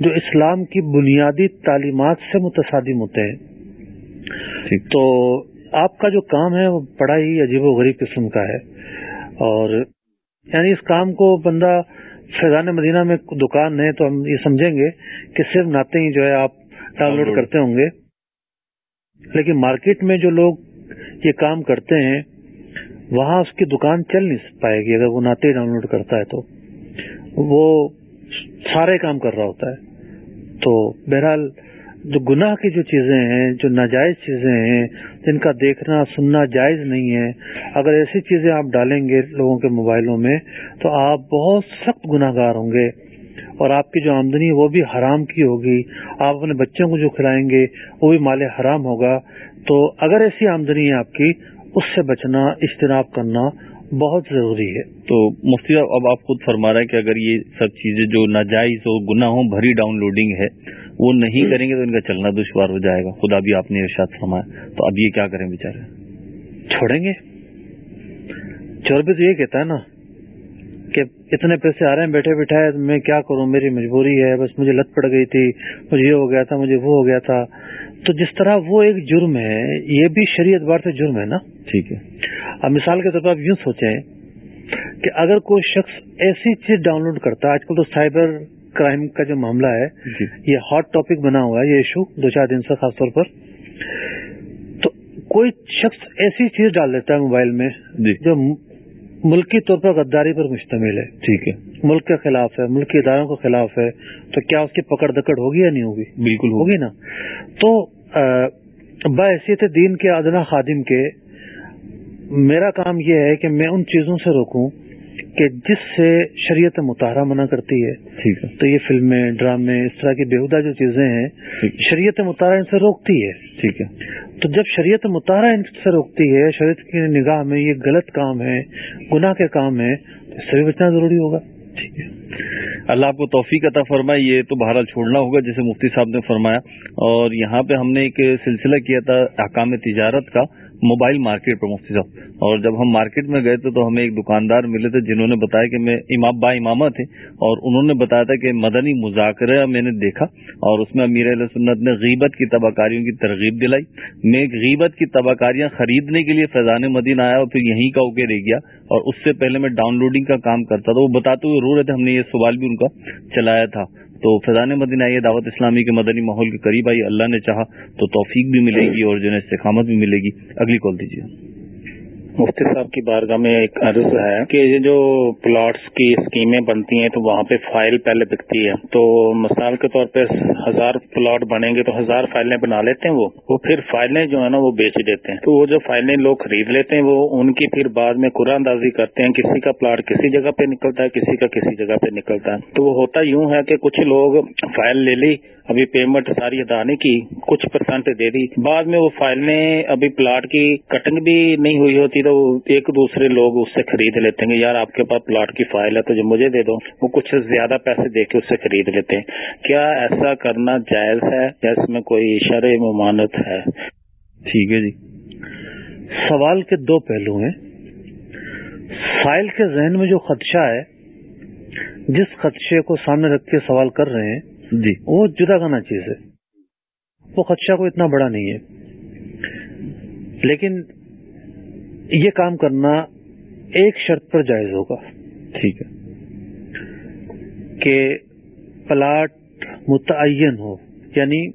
جو اسلام کی بنیادی تعلیمات سے متصادم ہوتے ہیں۔ تو آپ کا جو کام ہے وہ بڑا ہی عجیب و غریب قسم کا ہے۔ اور یعنی اس کام کو بندہ فیضان مدینہ میں دکان ہے تو ہم یہ سمجھیں گے کہ صرف ناتے ہی جو ہے آپ ڈاؤن لوڈ کرتے ہوں گے۔ لیکن مارکیٹ میں جو لوگ یہ کام کرتے ہیں وہاں اس کی دکان چل نہیں پائے گی اگر وہ ناتے ڈاؤن لوڈ کرتا ہے تو۔ وہ سارے کام کر رہا ہوتا ہے۔ تو بہرحال جو گناہ کی جو چیزیں ہیں، جو ناجائز چیزیں ہیں، جن کا دیکھنا، سننا جائز نہیں ہے، اگر ایسی چیزیں آپ ڈالیں گے لوگوں کے موبائلوں میں، تو آپ بہت سخت گناہ گار ہوں گے۔ اور آپ کی جو آمدنی، وہ بھی حرام کی ہوگی۔ آپ اپنے بچوں کو جو کھلائیں گے، وہ بھی مال حرام ہوگا۔ تو اگر ایسی آمدنی ہے آپ کی، اس سے بچنا، اجتناب کرنا بہت ضروری ہے۔ تو مفتی اب آپ خود فرما رہے ہیں کہ اگر یہ سب چیزیں جو ناجائز ہو، گناہوں، بھری ڈاؤن لوڈنگ ہے وہ نہیں کریں گے تو ان کا چلنا دشوار ہو جائے گا۔ خدا بھی آپ نے ارشاد فرمایا۔ تو اب یہ کیا کریں بےچارے چھوڑیں گے؟ چور تو یہ کہتا ہے نا کہ اتنے پیسے آ رہے ہیں بیٹھے بیٹھائے میں کیا کروں؟ میری مجبوری ہے بس مجھے لت پڑ گئی تھی مجھے یہ ہو گیا تھا مجھے وہ ہو گیا تھا۔ تو جس طرح وہ ایک جرم ہے یہ بھی شریعت بار سے جرم ہے نا؟ ٹھیک ہے۔ اب مثال کے طور پر آپ یوں سوچیں کہ اگر کوئی شخص ایسی چیز ڈاؤن لوڈ کرتا ہے آج کل تو سائبر کرائم کا جو معاملہ ہے جی۔ یہ ہاٹ ٹاپک بنا ہوا ہے یہ ایشو دو چار دن سے خاص طور پر۔ تو کوئی شخص ایسی چیز ڈال دیتا ہے موبائل میں جی۔ جو ملکی طور پر غداری پر مشتمل ہے۔ ٹھیک ہے۔ ملک کے خلاف ہے ملکی اداروں کے خلاف ہے تو کیا اس کی پکڑ دکڑ ہوگی یا نہیں ہوگی؟ بالکل ہوگی۔ نا۔ تو بحیثیت دین کے ادنا خادم کے میرا کام یہ ہے کہ میں ان چیزوں سے روکوں۔ کہ جس سے شریعت مطالعہ منع کرتی ہے ٹھیک ہے۔ تو یہ فلمیں ڈرامے اس طرح کی بےحدہ جو چیزیں ہیں شریعت مطالعہ ان سے روکتی ہے۔ ٹھیک ہے۔ تو جب شریعت مطالعہ ان سے روکتی ہے شریعت کی نگاہ میں یہ غلط کام ہے گناہ کے کام ہے تو اس سے بھی بچنا ضروری ہوگا۔ ٹھیک ہے۔ اللہ آپ کو توفیق عطا فرمائے یہ تو بہرحال چھوڑنا ہوگا جیسے مفتی صاحب نے فرمایا۔ اور یہاں پہ ہم نے ایک سلسلہ کیا تھا احکام تجارت کا۔ موبائل مارکیٹ پر مفتی صاحب۔ اور جب ہم مارکیٹ میں گئے تھے تو ہمیں ایک دکاندار ملے تھے جنہوں نے بتایا کہ میں امام با امامہ تھے۔ اور انہوں نے بتایا تھا کہ مدنی مذاکرہ میں نے دیکھا اور اس میں امیر علیہ سنت نے غیبت کی تباکاریوں کی ترغیب دلائی۔ میں غیبت کی تباکاریاں خریدنے کے لیے فیضان مدین آیا اور پھر یہیں کا اوکے رہ گیا۔ اور اس سے پہلے میں ڈاؤن لوڈنگ کا کام کرتا تھا۔ وہ بتاتے ہوئے رو رہے تھے، ہم نے یہ سوال بھی ان کا چلایا تھا۔ تو فیضان مدینہ آئیے دعوت اسلامی کے مدنی ماحول کے قریب آئی اللہ نے چاہا تو توفیق بھی ملے گی اور جو ہے استقامت بھی ملے گی۔ اگلی کال دیجیے۔ مفتی صاحب کی بارگاہ میں ایک عرض ہے کہ یہ جو پلاٹس کی اسکیمیں بنتی ہیں تو وہاں پہ فائل پہلے بکتی ہے۔ تو مثال کے طور پہ ہزار پلاٹ بنیں گے تو ہزار فائلیں بنا لیتے ہیں وہ۔ وہ پھر فائلیں جو ہے نا وہ بیچ دیتے ہیں۔ تو وہ جو فائلیں لوگ خرید لیتے ہیں وہ ان کی پھر بعد میں قرآن اندازی کرتے ہیں کسی کا پلاٹ کسی جگہ پہ نکلتا ہے، کسی کا کسی جگہ پہ نکلتا ہے۔ تو وہ ہوتا یوں ہے کہ کچھ لوگ فائل لے لی ابھی پیمنٹ ساری ادا نہیں کی، کچھ پرسنٹ دے دی۔ بعد میں وہ فائلیں ابھی پلاٹ کی کٹنگ بھی نہیں ہوئی ہوتی تو ایک دوسرے لوگ اس سے خرید لیتے ہیں۔ یار، آپ کے پاس پلاٹ کی فائل ہے تو جو مجھے دے دو۔ وہ کچھ زیادہ پیسے دے کے اس سے خرید لیتے ہیں۔ کیا ایسا کرنا جائز ہے یا اس میں کوئی شرع ممانت ہے؟ ٹھیک ہے جی۔ سوال کے دو پہلو ہیں۔ سائل کے ذہن میں جو خدشہ ہے، جس خدشے کو سامنے رکھ کے سوال کر رہے ہیں جی۔ وہ جدا گانا چیز ہے۔ وہ خدشہ کو اتنا بڑا نہیں ہے۔ لیکن یہ کام کرنا ایک شرط پر جائز ہوگا۔ ٹھیک ہے۔ کہ پلاٹ متعین ہو۔ یعنی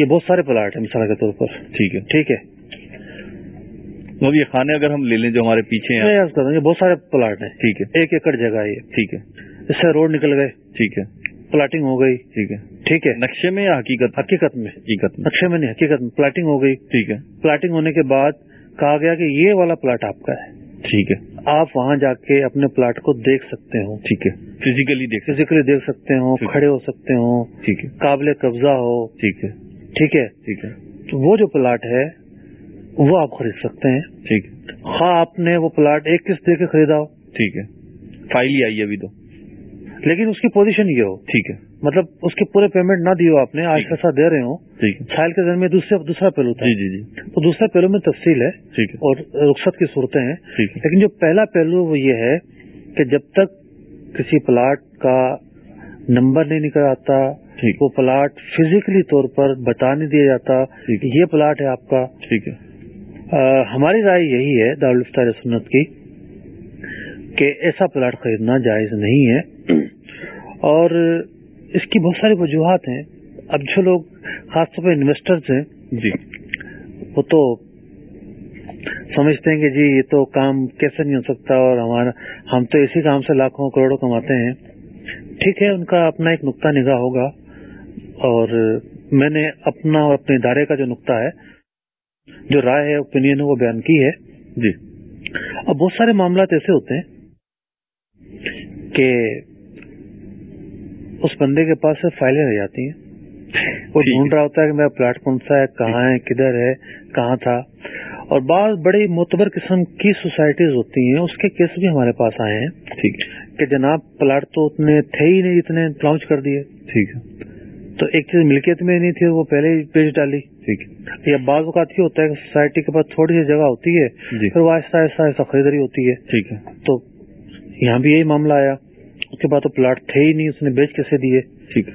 یہ بہت سارے پلاٹ ہیں مثال کے طور پر۔ ٹھیک ہے۔ ٹھیک ہے۔ اب یہ کھانے اگر ہم لے لیں جو ہمارے پیچھے ہیں۔ یہ بہت سارے پلاٹ ہیں۔ ٹھیک ہے۔ ایک ایکڑ جگہ ہے۔ ٹھیک ہے۔ اس سے روڈ نکل گئے۔ ٹھیک ہے۔ پلاٹنگ ہو گئی ٹھیک ہے ٹھیک ہے نقشے میں یا حقیقت حقیقت میں حقیقت میں نقشے میں نہیں حقیقت میں پلاٹنگ ہو گئی ٹھیک ہے پلاٹنگ ہونے کے بعد کہا گیا کہ یہ والا پلاٹ آپ کا ہے ٹھیک ہے آپ وہاں جا کے اپنے پلاٹ کو دیکھ سکتے ہو ٹھیک ہے فزیکلی دیکھ فزیکلی دیکھ سکتے ہو۔ کھڑے ہو سکتے ہو ٹھیک ہے قابل قبضہ ہو ٹھیک ہے ٹھیک ہے ٹھیک ہے تو وہ جو پلاٹ ہے وہ آپ خرید سکتے ہیں ٹھیک ہے خواہ آپ نے وہ پلاٹ ایک قسط دے کے خریدا ہو ٹھیک ہے فائل ہی آئی ہے ابھی تو لیکن اس کی پوزیشن یہ ہو۔ ٹھیک ہے۔ مطلب اس کی پورے پیمنٹ نہ دی ہو آپ نے آج۔ پیسہ دے رہے ہو ٹھیک ہے۔ چھائل کے ذریعے دوسرا دوسرا پہلو تھا۔ جی جی جی۔ تو دوسرے پہلو میں تفصیل ہے ٹھیک ہے۔ اور رخصت کی صورتیں ہیں۔ لیکن جو پہلا پہلو وہ یہ ہے کہ جب تک کسی پلاٹ کا نمبر نہیں نکل آتا وہ پلاٹ فزیکلی طور پر بتا نہیں دیا جاتا یہ پلاٹ ہے آپ کا۔ ٹھیک ہے۔ ہماری رائے یہی ہے دارالفتار سنت کی کہ ایسا پلاٹ خریدنا جائز نہیں ہے۔ اور اس کی بہت ساری وجوہات ہیں۔ اب جو لوگ خاص طور پہ انویسٹرز ہیں جی۔ وہ تو سمجھتے ہیں کہ جی یہ تو کام کیسے نہیں ہو سکتا اور ہمارا ہم تو اسی کام سے لاکھوں کروڑوں کماتے ہیں۔ ٹھیک ہے ان کا اپنا ایک نقطہ نگاہ ہوگا۔ اور میں نے اپنا اور اپنے ادارے کا جو نقطہ ہے جو رائے ہے اوپینین ہے وہ بیان کی ہے۔ جی۔ اب بہت سارے معاملات ایسے ہوتے ہیں کہ اس بندے کے پاس سے فائلیں رہ جاتی ہیں۔ وہ۔ ڈھونڈ رہا ہوتا ہے کہ میرا پلاٹ کون سا ہے کہاں ہے کدھر ہے کہاں تھا۔ اور بعض بڑی معتبر قسم کی سوسائٹیز ہوتی ہیں اس کے کیس بھی ہمارے پاس آئے ہیں۔ ٹھیک کہ جناب پلاٹ تو اتنے تھے ہی نہیں اتنے لانچ کر دیے۔ ٹھیک ہے۔ تو ایک چیز ملکیت میں نہیں تھی وہ پہلے ہی بیچ ڈالی۔ ٹھیک ہے۔ یا بعض اوقات یہ ہوتا ہے کہ سوسائٹی کے پاس تھوڑی سی جگہ ہوتی ہے جی۔ پھر وہ آہستہ آہستہ آہستہ خریداری ہوتی ہے۔ ٹھیک ہے۔ تو یہاں بھی یہی معاملہ آیا۔ اس کے بعد تو پلاٹ تھے ہی نہیں اس نے بیچ کیسے دیے؟ ٹھیک۔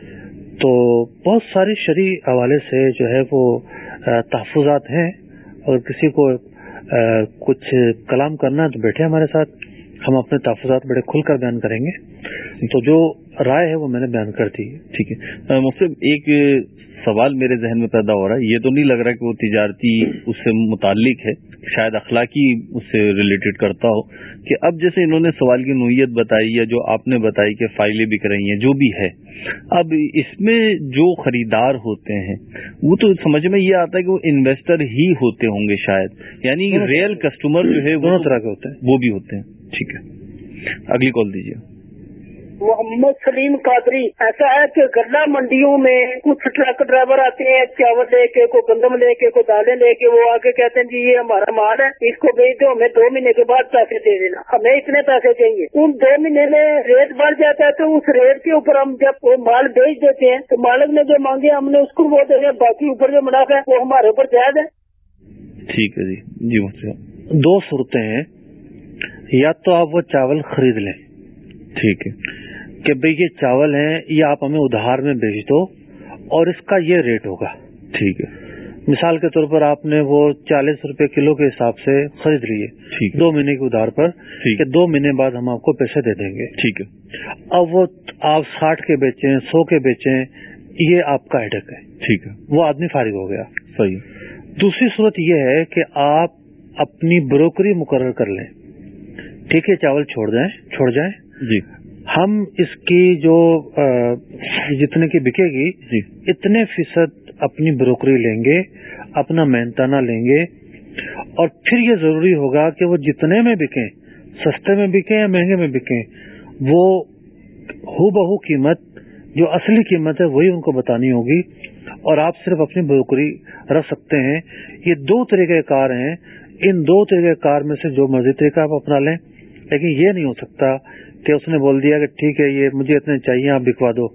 تو بہت ساری شرعی حوالے سے جو ہے وہ تحفظات ہیں۔ اور کسی کو کچھ کلام کرنا ہے تو بیٹھے ہمارے ساتھ۔ ہم اپنے تحفظات بڑے کھل کر بیان کریں گے۔ تو جو رائے ہے وہ میں نے بیان کر دی ٹھیک ہے۔ سے ایک سوال میرے ذہن میں پیدا ہو رہا ہے۔ یہ تو نہیں لگ رہا کہ وہ تجارتی اس سے متعلق ہے شاید اخلاقی اس سے ریلیٹڈ کرتا ہو۔ کہ اب جیسے انہوں نے سوال کی نوعیت بتائی یا جو آپ نے بتائی کہ فائلیں بک رہی ہیں جو بھی ہے۔ اب اس میں جو خریدار ہوتے ہیں وہ تو سمجھ میں یہ آتا ہے کہ وہ انویسٹر ہی ہوتے ہوں گے شاید۔ یعنی ریئل کسٹمر جو ہے وہ طرح کے ہوتے ہیں۔ وہ بھی ہوتے ہیں۔ ٹھیک ہے۔ اگلی کال دیجیے محمد سلیم قادری، ایسا ہے کہ گلا منڈیوں میں کچھ ٹرک ڈرائیور آتے ہیں، چاول لے کے، کوئی گندم لے کے، کوئی دالیں لے کے، وہ آگے کہتے ہیں جی یہ ہمارا مال ہے، اس کو بیچ دو، ہمیں دو مہینے کے بعد پیسے دے دینا۔ ہمیں اتنے پیسے چاہیے۔ ان دو مہینے میں ریٹ بڑھ جاتا ہے تو اس ریٹ کے اوپر ہم جب وہ مال بیچ دیتے ہیں، تو مالک نے جو مانگے، ہم نے اس کو وہ دے باقی اوپر جو منافع ہے، وہ ہمارے اوپر جائز ہے۔ ٹھیک ہے جی۔ جی مجھ دو صورتیں ہیں۔ یا تو آپ وہ چاول خرید لیں۔ ٹھیک ہے۔ کہ بھئی یہ چاول ہیں یہ آپ ہمیں ادھار میں بیچ دو اور اس کا یہ ریٹ ہوگا۔ ٹھیک ہے۔ مثال کے طور پر آپ نے وہ چالیس روپے کلو کے حساب سے خرید لیے۔ دو مہینے کے ادھار پر کہ دو مہینے بعد ہم آپ کو پیسے دے دیں گے۔ ٹھیک ہے۔ اب وہ آپ ساٹھ کے بیچیں سو کے بیچیں یہ آپ کا ہیڈک ہے۔ ٹھیک ہے۔ وہ آدمی فارغ ہو گیا۔ صحیح۔ دوسری صورت یہ ہے کہ آپ اپنی بروکری مقرر کر لیں۔ ٹھیک ہے چاول چھوڑ جائیں چھوڑ جائیں۔ جی۔ ہم اس کی جو جتنے کی بکے گی جی۔ اتنے فیصد اپنی بروکری لیں گے اپنا مہنتانہ لیں گے۔ اور پھر یہ ضروری ہوگا کہ وہ جتنے میں بکیں سستے میں بکیں یا مہنگے میں بکیں وہ ہو بہو قیمت جو اصلی قیمت ہے وہی ان کو بتانی ہوگی۔ اور آپ صرف اپنی بروکری رکھ سکتے ہیں۔ یہ دو طریقہ کار ہیں۔ ان دو طریقہ کار میں سے جو مرضی طریقہ آپ اپنا لیں لیکن یہ نہیں ہو سکتا کہ اس نے بول دیا کہ ٹھیک ہے یہ مجھے اتنے چاہیے آپ بکوا دو۔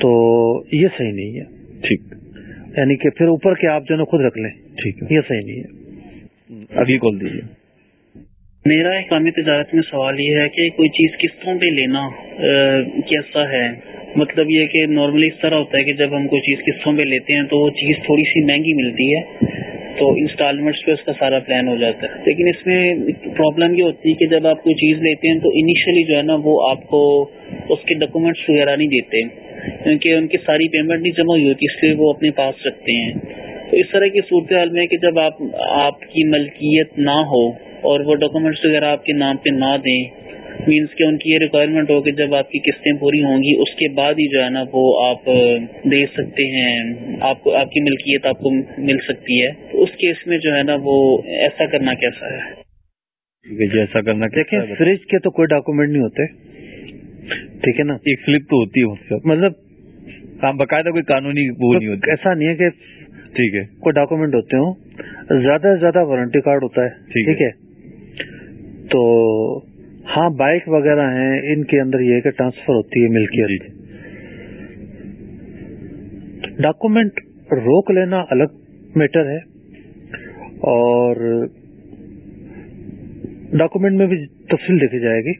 تو یہ صحیح نہیں ہے۔ ٹھیک۔ یعنی کہ پھر اوپر کے آپ جو ہے خود رکھ لیں۔ ٹھیک ہے۔ یہ صحیح نہیں ہے۔ اگلی کال دیجیے۔ میرا اقامی تجارت میں سوال یہ ہے کہ کوئی چیز قسطوں پہ لینا کیسا ہے؟ مطلب یہ کہ نارملی اس طرح ہوتا ہے کہ جب ہم کوئی چیز قسطوں پہ لیتے ہیں تو وہ چیز تھوڑی سی مہنگی ملتی ہے۔ تو انسٹالمنٹس پہ اس کا سارا پلان ہو جاتا ہے۔ لیکن اس میں پرابلم یہ ہوتی ہے کہ جب آپ کوئی چیز لیتے ہیں تو انیشلی جو ہے نا وہ آپ کو اس کے ڈاکومنٹس وغیرہ نہیں دیتے کیونکہ ان کی ساری پیمنٹ نہیں جمع ہوئی ہوتی، اس لیے وہ اپنے پاس رکھتے ہیں۔ تو اس طرح کی صورتحال میں کہ جب آپ آپ کی ملکیت نہ ہو اور وہ ڈاکومنٹس وغیرہ آپ کے نام پہ نہ دیں مینس کہ ان کی یہ ریکوائرمنٹ ہو کہ جب آپ کی قسطیں پوری ہوں گی اس کے بعد ہی جو ہے نا وہ آپ دے سکتے ہیں آپ کو آپ کی ملکیت آپ کو مل سکتی ہے۔ تو اس کیس میں جو ہے نا وہ ایسا کرنا کیسا ہے؟ ہے جیسا کرنا دیکھیں فریج کے تو کوئی ڈاکومنٹ نہیں ہوتے۔ ٹھیک ہے نا؟ ایک سلپ تو ہوتی ہے مطلب ہاں باقاعدہ کوئی قانونی وہ نہیں ہوتی۔ ایسا نہیں ہے کہ ٹھیک ہے۔ کوئی ڈاکومنٹ ہوتے ہوں۔ زیادہ سے زیادہ وارنٹی کارڈ ہوتا ہے۔ ٹھیک ہے۔ تو ہاں بائک وغیرہ ہیں ان کے اندر یہ ہے کہ ٹرانسفر ہوتی ہے ملکیت ڈاکومنٹ روک لینا الگ میٹر ہے اور ڈاکومنٹ میں بھی تفصیل دیکھی جائے گی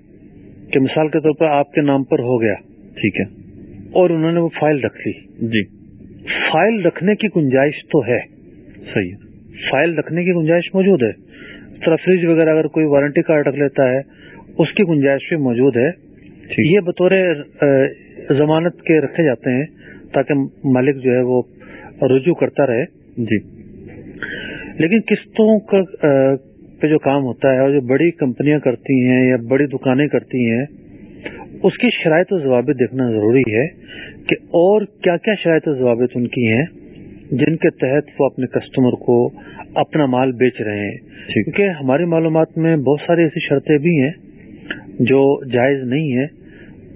کہ مثال کے طور پر آپ کے نام پر ہو گیا ٹھیک ہے اور انہوں نے وہ فائل رکھ لی۔ جی۔ فائل رکھنے کی گنجائش تو ہے صحیح فائل رکھنے کی گنجائش موجود ہے۔ اس طرح فریج وغیرہ اگر کوئی وارنٹی کارڈ رکھ لیتا ہے اس کی گنجائش بھی موجود ہے۔ یہ بطور ضمانت کے رکھے جاتے ہیں تاکہ مالک جو ہے وہ رجوع کرتا رہے۔ جی۔ لیکن قسطوں کا پہ جو کام ہوتا ہے اور جو بڑی کمپنیاں کرتی ہیں یا بڑی دکانیں کرتی ہیں اس کی شرائط و ضوابط دیکھنا ضروری ہے کہ اور کیا کیا شرائط و ضوابط ان کی ہیں جن کے تحت وہ اپنے کسٹمر کو اپنا مال بیچ رہے ہیں۔ کیونکہ ہماری معلومات میں بہت ساری ایسی شرطیں بھی ہیں جو جائز نہیں ہے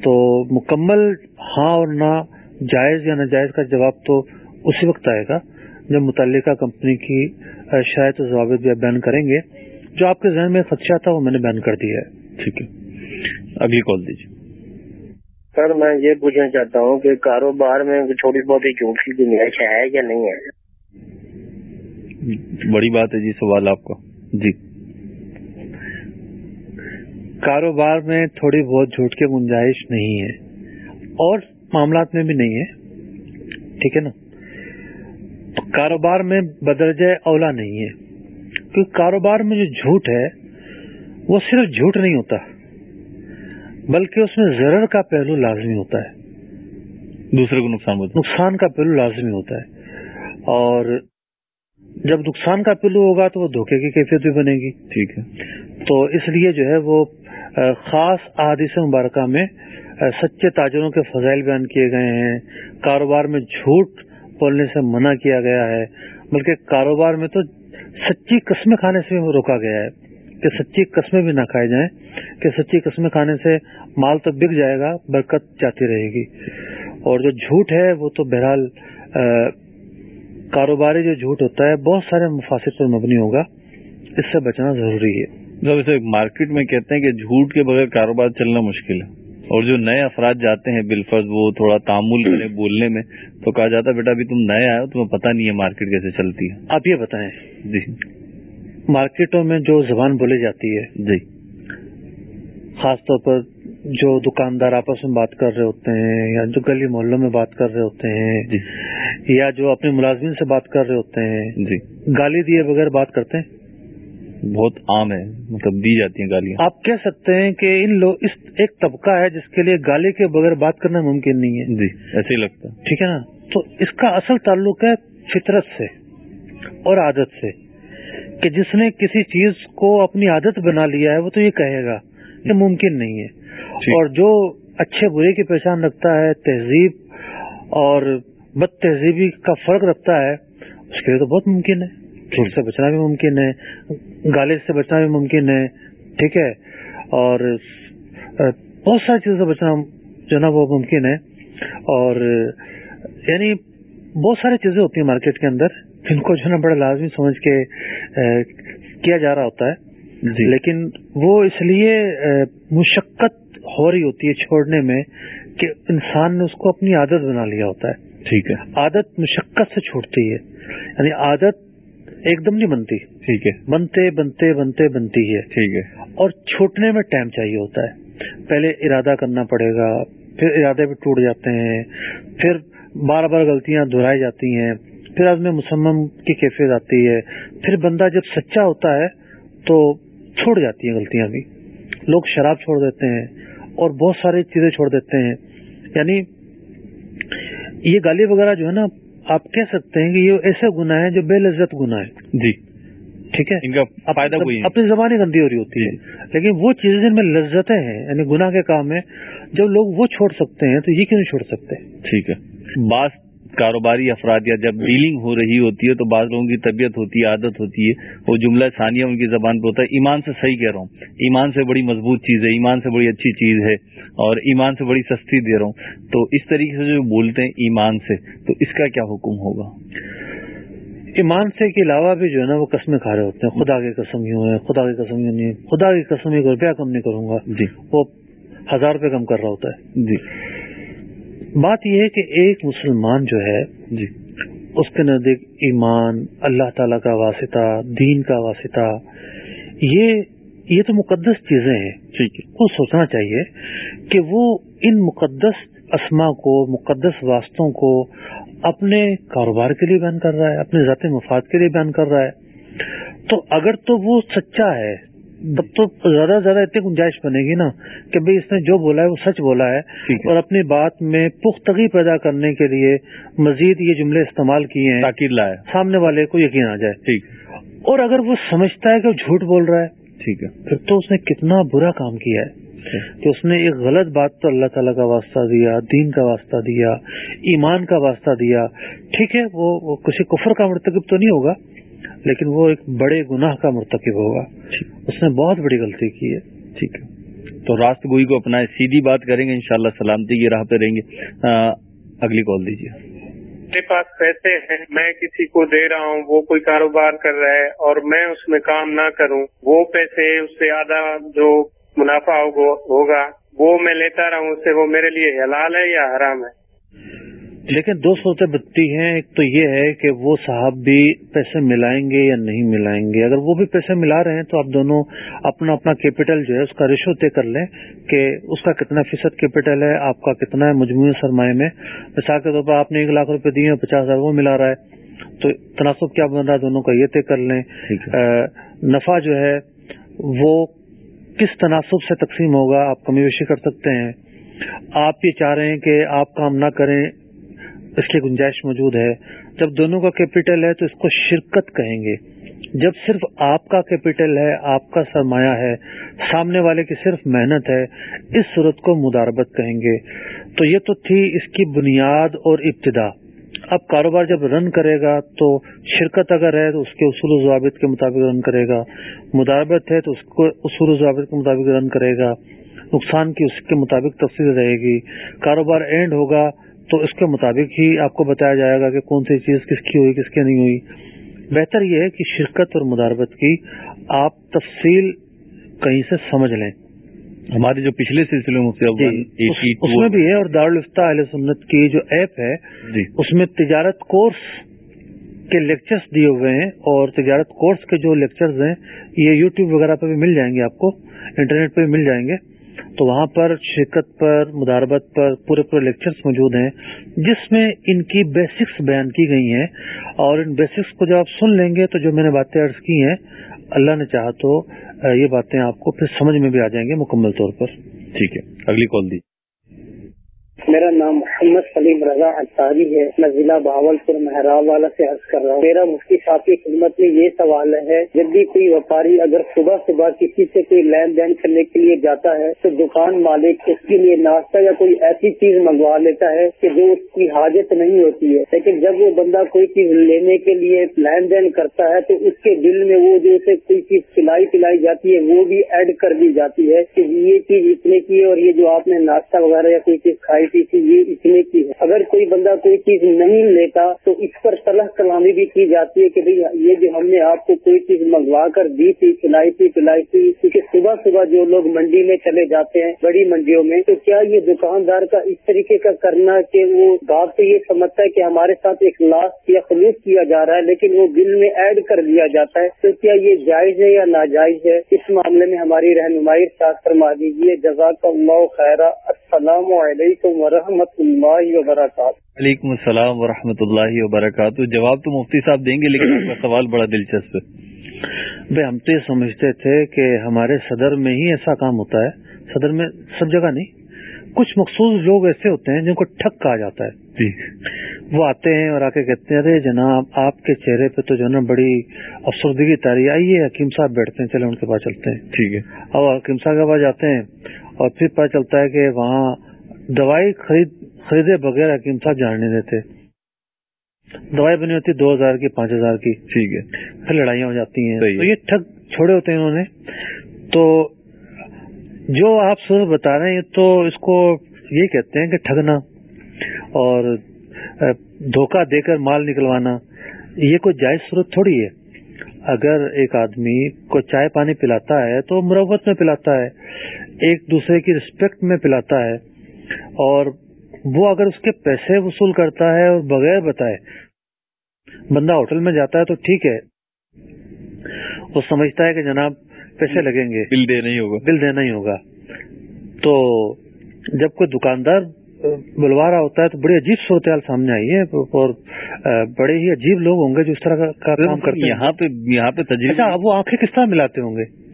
تو مکمل ہاں اور نہ جائز یا ناجائز کا جواب تو اسی وقت آئے گا جب متعلقہ کمپنی کی شرائط و ضوابط بھی آپ بیان کریں گے۔ جو آپ کے ذہن میں خدشہ تھا وہ میں نے بیان کر دیا ہے۔ ٹھیک ہے۔ اگلی کال دیجیے۔ سر میں یہ پوچھنا چاہتا ہوں کہ کاروبار میں چھوٹی بہت جھوٹ کی گنجائش ہے یا نہیں ہے؟ بڑی بات ہے جی سوال آپ کا۔ جی۔ کاروبار میں تھوڑی بہت جھوٹ کی گنجائش نہیں ہے اور معاملات میں بھی نہیں ہے ٹھیک ہے نا؟ کاروبار میں بدرجہ اولا نہیں ہے کیونکہ کاروبار میں جو جھوٹ ہے وہ صرف جھوٹ نہیں ہوتا بلکہ اس میں ضرر کا پہلو لازمی ہوتا ہے۔ دوسرے کو نقصان ہوتا نقصان کا پہلو لازمی ہوتا ہے۔ اور جب نقصان کا پہلو ہوگا تو وہ دھوکے کی کیفیت بھی بنے گی۔ ٹھیک ہے۔ تو اس لیے جو ہے وہ خاص احادیث مبارکہ میں سچے تاجروں کے فضائل بیان کیے گئے ہیں۔ کاروبار میں جھوٹ بولنے سے منع کیا گیا ہے، بلکہ کاروبار میں تو سچی قسمیں کھانے سے بھی روکا گیا ہے۔ کہ سچی قسمیں بھی نہ کھائے جائیں، کہ سچی قسمیں کھانے سے مال تو بک جائے گا، برکت جاتی رہے گی۔ اور جو جھوٹ ہے، وہ تو بہرحال کاروباری جو جھوٹ ہوتا ہے، بہت سارے مفاصد پر مبنی ہوگا۔ اس سے بچنا ضروری ہے۔ جب اسے مارکیٹ میں کہتے ہیں کہ جھوٹ کے بغیر کاروبار چلنا مشکل ہے اور جو نئے افراد جاتے ہیں بالفرض وہ تھوڑا تعمل کریں بولنے میں تو کہا جاتا ہے بیٹا ابھی تم نئے آئے ہو تمہیں پتہ نہیں ہے مارکیٹ کیسے چلتی ہے۔ آپ یہ بتائیں۔ جی۔ مارکیٹوں میں جو زبان بولی جاتی ہے جی۔ خاص طور پر جو دکاندار آپس میں بات کر رہے ہوتے ہیں یا جو گلی محلوں میں بات کر رہے ہوتے ہیں جی۔ یا جو اپنے ملازمین سے بات کر رہے ہوتے ہیں جی۔ گالی دیے بغیر بات کرتے ہیں؟ بہت عام ہے مطلب دی جاتی ہیں گالیاں۔ آپ کہہ سکتے ہیں کہ ان لوگ اس ایک طبقہ ہے جس کے لیے گالی کے بغیر بات کرنا ممکن نہیں ہے۔ جی ایسے ہی لگتا ہے۔ ٹھیک ہے نا؟ تو اس کا اصل تعلق ہے فطرت سے اور عادت سے کہ جس نے کسی چیز کو اپنی عادت بنا لیا ہے وہ تو یہ کہے گا کہ ممکن نہیں ہے۔ ٹھیک۔ اور جو اچھے برے کی پہچان رکھتا ہے تہذیب اور بد تہذیبی کا فرق رکھتا ہے اس کے لیے تو بہت ممکن ہے۔ جھوٹ سے بچنا بھی ممکن ہے گالی سے بچنا بھی ممکن ہے ٹھیک ہے؟ اور بہت ساری چیزوں سے بچنا جو نا وہ ممکن ہے۔ اور یعنی بہت ساری چیزیں ہوتی ہیں مارکیٹ کے اندر جن کو جو نا بڑا لازمی سمجھ کے کیا جا رہا ہوتا ہے۔ جی۔ لیکن وہ اس لیے مشقت ہو رہی ہوتی ہے چھوڑنے میں کہ انسان نے اس کو اپنی عادت بنا لیا ہوتا ہے۔ ٹھیک ہے۔ عادت مشقت سے چھوٹتی ہے۔ یعنی عادت ایک دم نہیں بنتی۔ ٹھیک ہے۔ بنتے بنتے بنتے بنتی ہے۔ ٹھیک ہے۔ اور چھوٹنے میں ٹائم چاہیے ہوتا ہے۔ پہلے ارادہ کرنا پڑے گا پھر ارادے بھی ٹوٹ جاتے ہیں پھر بار بار غلطیاں دہرائی جاتی ہیں پھر عزم مسمم کی کیفیت آتی ہے پھر بندہ جب سچا ہوتا ہے تو چھوڑ جاتی ہیں غلطیاں بھی۔ لوگ شراب چھوڑ دیتے ہیں اور بہت ساری چیزیں چھوڑ دیتے ہیں۔ یعنی یہ گالی وغیرہ جو ہے نا آپ کہہ سکتے ہیں کہ یہ ایسے گناہ ہیں جو بے لذت گناہ ہے۔ جی۔ ٹھیک ہے؟ ان کا فائدہ کوئی اپنی زبان ہی گندی ہو رہی ہوتی ہے۔ لیکن وہ چیزیں جن میں لذتیں ہیں یعنی گناہ کے کام میں جب لوگ وہ چھوڑ سکتے ہیں تو یہ کیوں نہیں چھوڑ سکتے؟ ٹھیک ہے۔ بعض کاروباری افراد یا جب ڈیلنگ ہو رہی ہوتی ہے تو بعض لوگوں کی طبیعت ہوتی ہے عادت ہوتی ہے وہ جملہ ثانیہ ان کی زبان پہ ہوتا ہے۔ ایمان سے صحیح کہہ رہا ہوں۔ ایمان سے بڑی مضبوط چیز ہے ایمان سے بڑی اچھی چیز ہے اور ایمان سے بڑی سستی دے رہا ہوں۔ تو اس طریقے سے جو بولتے ہیں ایمان سے تو اس کا کیا حکم ہوگا؟ ایمان سے کے علاوہ بھی جو ہے نا وہ قسمیں کھا رہے ہوتے ہیں۔ خدا کی قسم یوں ہے خدا کی قسم یوں نہیں۔ خدا کی قسم ایک روپیہ کم نہیں کروں گا۔ جی۔ وہ ہزار روپے کم کر رہا ہوتا ہے۔ جی۔ بات یہ ہے کہ ایک مسلمان جو ہے جی اس کے نزدیک ایمان اللہ تعالی کا واسطہ دین کا واسطہ یہ یہ تو مقدس چیزیں ہیں۔ ٹھیک ہے کو سوچنا چاہیے کہ وہ ان مقدس اسما کو مقدس واسطوں کو اپنے کاروبار کے لیے بیان کر رہا ہے اپنے ذاتی مفاد کے لیے بیان کر رہا ہے۔ تو اگر تو وہ سچا ہے تب تو زیادہ زیادہ اتنی گنجائش بنے گی نا کہ بھائی اس نے جو بولا ہے وہ سچ بولا ہے اور اپنی بات میں پختگی پیدا کرنے کے لیے مزید یہ جملے استعمال کیے ہیں۔ تاکید لایا سامنے والے کو یقین آ جائے۔ ٹھیک۔ اور اگر وہ سمجھتا ہے کہ وہ جھوٹ بول رہا ہے ٹھیک ہے۔ پھر تو اس نے کتنا برا کام کیا ہے۔ کہ اس نے ایک غلط بات تو اللہ تعالیٰ کا واسطہ دیا دین کا واسطہ دیا ایمان کا واسطہ دیا۔ ٹھیک ہے وہ کسی کفر کا مرتکب تو نہیں ہوگا۔ لیکن وہ ایک بڑے گناہ کا مرتکب ہوگا۔ اس نے بہت بڑی غلطی کی ہے۔ ٹھیک ہے۔ تو راست گوئی کو اپنا سیدھی بات کریں گے انشاءاللہ سلامتی کی راہ پہ رہیں گے۔ آ، اگلی کال دیجیے۔ میرے پاس پیسے ہیں میں کسی کو دے رہا ہوں وہ کوئی کاروبار کر رہا ہے اور میں اس میں کام نہ کروں وہ پیسے اس سے آدھا جو منافع ہوگا- وہ میں لیتا رہوں اس سے وہ میرے لیے حلال ہے یا حرام ہے؟ لیکن دو صورتیں بنتی ہیں۔ ایک تو یہ ہے کہ وہ صاحب بھی پیسے ملائیں گے یا نہیں ملائیں گے۔ اگر وہ بھی پیسے ملا رہے ہیں تو آپ دونوں اپنا اپنا کیپٹل جو ہے اس کا ریشو طے کر لیں کہ اس کا کتنا فیصد کیپٹل ہے آپ کا کتنا ہے مجموعی سرمایہ میں۔ مثال کے طور پر آپ نے ایک لاکھ روپے دیے ہیں پچاس ہزار وہ ملا رہا ہے۔ تو تناسب کیا بن رہا ہے؟ دونوں کا یہ طے کر لیں۔ نفع جو ہے وہ کس تناسب سے تقسیم ہوگا؟ آپ کمی بیشی کر سکتے ہیں۔ آپ یہ چاہ رہے ہیں کہ آپ کام نہ کریں۔ اس کی گنجائش موجود ہے۔ جب دونوں کا کیپٹل ہے تو اس کو شرکت کہیں گے۔ جب صرف آپ کا کیپٹل ہے، آپ کا سرمایہ ہے، سامنے والے کی صرف محنت ہے، اس صورت کو مداربت کہیں گے۔ تو یہ تو تھی اس کی بنیاد اور ابتدا۔ اب کاروبار جب رن کرے گا تو شرکت اگر ہے تو اس کے اصول و ضوابط کے مطابق رن کرے گا۔ مداربت ہے تو اس کو اصول و ضوابط کے مطابق رن کرے گا۔ نقصان کی اس کے مطابق تفصیل رہے گی۔ کاروبار اینڈ ہوگا۔ تو اس کے مطابق ہی آپ کو بتایا جائے گا کہ کون سی چیز کس کی ہوئی کس کی نہیں ہوئی۔ بہتر یہ ہے کہ شرکت اور مداربت کی آپ تفصیل کہیں سے سمجھ لیں۔ ہمارے جو پچھلے سلسلے جی اس میں بھی ہے اور دارالفتہ اہل سنت کی جو ایپ ہے جی۔ اس میں تجارت کورس کے لیکچرز دیے ہوئے ہیں اور تجارت کورس کے جو لیکچرز ہیں یہ یوٹیوب وغیرہ پہ بھی مل جائیں گے آپ کو انٹرنیٹ پہ بھی مل جائیں گے۔ تو وہاں پر شرکت پر، مداربت پر، پورے پورے لیکچرز موجود ہیں، جس میں ان کی بیسکس بیان کی گئی ہیں۔ اور ان بیسکس کو جب آپ سن لیں گے تو جو میں نے باتیں عرض کی ہیں، اللہ نے چاہا تو یہ باتیں آپ کو پھر سمجھ میں بھی آ جائیں گے مکمل طور پر۔ ٹھیک ہے، اگلی کال دی۔ میرا نام محمد سلیم رضا انصاری ہے۔ میں ضلع بہاول پور مہراب والا سے عرض کر رہا ہوں۔ میرا مفتی صاحب کی خدمت میں یہ سوال ہے، جب بھی کوئی وپاری اگر صبح صبح کسی سے کوئی لین دین کرنے کے لیے جاتا ہے، تو دکان مالک اس کے لیے ناشتہ یا کوئی ایسی چیز منگوا لیتا ہے کہ جو اس کی حاجت نہیں ہوتی ہے۔ لیکن جب وہ بندہ کوئی چیز لینے کے لیے لین دین کرتا ہے، تو اس کے بل میں وہ جو اسے کوئی چیز کھلائی پلائی جاتی ہے، وہ بھی ایڈ کر دی جاتی ہے کہ یہ چیز اتنے کی ہے اور یہ جو آپ نے ناشتہ وغیرہ یا کوئی چیز کھائی تھی تھی، یہ اتنے کی ہے۔ اگر کوئی بندہ کوئی چیز نہیں لیتا تو اس پر صلاح کلامی بھی کی جاتی ہے کہ بھئی یہ جو ہم نے آپ کو کوئی چیز منگوا کر دی تھی کھلائی تھی، پلائی تھی کیونکہ صبح صبح جو لوگ منڈی میں چلے جاتے ہیں بڑی منڈیوں میں، تو کیا یہ دکاندار کا اس طریقے کا کرنا کہ وہ گاہک تو یہ سمجھتا ہے کہ ہمارے ساتھ ایک یا خلوص کیا جا رہا ہے لیکن وہ بل میں ایڈ کر دیا جاتا ہے؟ تو کیا یہ جائز ہے یا ناجائز ہے؟ اس معاملے میں ہماری رہنمائی ساتھ فرما دیجیے جزاک اللہ خیر السلام علیکم ورحمۃ اللہ وبرکاتہ۔ وعلیکم السلام ورحمۃ اللہ وبرکاتہ۔ جواب تو مفتی صاحب دیں گے لیکن آپ کا سوال بڑا دلچسپ ہے۔ بھائی ہم تو یہ سمجھتے تھے کہ ہمارے صدر میں ہی ایسا کام ہوتا ہے۔ صدر میں سب جگہ نہیں کچھ مخصوص لوگ ایسے ہوتے ہیں جن کو ٹھک کہا جاتا ہے۔ جی۔ وہ آتے ہیں اور آ کے کہتے ہیں ارے جناب آپ کے چہرے پہ تو جو ہے نا بڑی افسردگی تاری آئیے حکیم صاحب بیٹھتے ہیں چلے ان کے پاس چلتے ہیں۔ ٹھیک ہے۔ اور حکیم صاحب کے پاس جاتے ہیں اور پھر پتا چلتا ہے کہ وہاں دوائی خرید خریدے بغیر حکیم صاحب جاننے دیتے۔ دوائی بنی ہوتی دو ہزار کی پانچ ہزار کی۔ ٹھیک ہے۔ پھر لڑائیاں ہو جاتی ہیں۔ تو یہ ٹھگ چھوڑے ہوتے ہیں انہوں نے۔ تو جو آپ سر بتا رہے ہیں تو اس کو یہ کہتے ہیں کہ ٹھگنا اور دھوکہ دے کر مال نکلوانا یہ کوئی جائز صورت تھوڑی ہے۔ اگر ایک آدمی کو چائے پانی پلاتا ہے تو مروت میں پلاتا ہے ایک دوسرے کی رسپیکٹ میں پلاتا ہے۔ اور وہ اگر اس کے پیسے وصول کرتا ہے اور بغیر بتائے بندہ ہوٹل میں جاتا ہے تو ٹھیک ہے۔ وہ سمجھتا ہے کہ جناب پیسے لگیں گے۔ بل دینا ہی ہوگا۔ بل دینا ہی ہوگا۔ تو جب کوئی دکاندار بلوا رہا ہوتا ہے تو بڑی عجیب صورتحال سامنے آئی ہے اور بڑے ہی عجیب لوگ ہوں گے جو اس طرح کا کام کرتے ہیں۔ یہاں پہ یہاں پہ تجربہ اچھا، وہ آنکھیں کس طرح ملاتے ہوں گے؟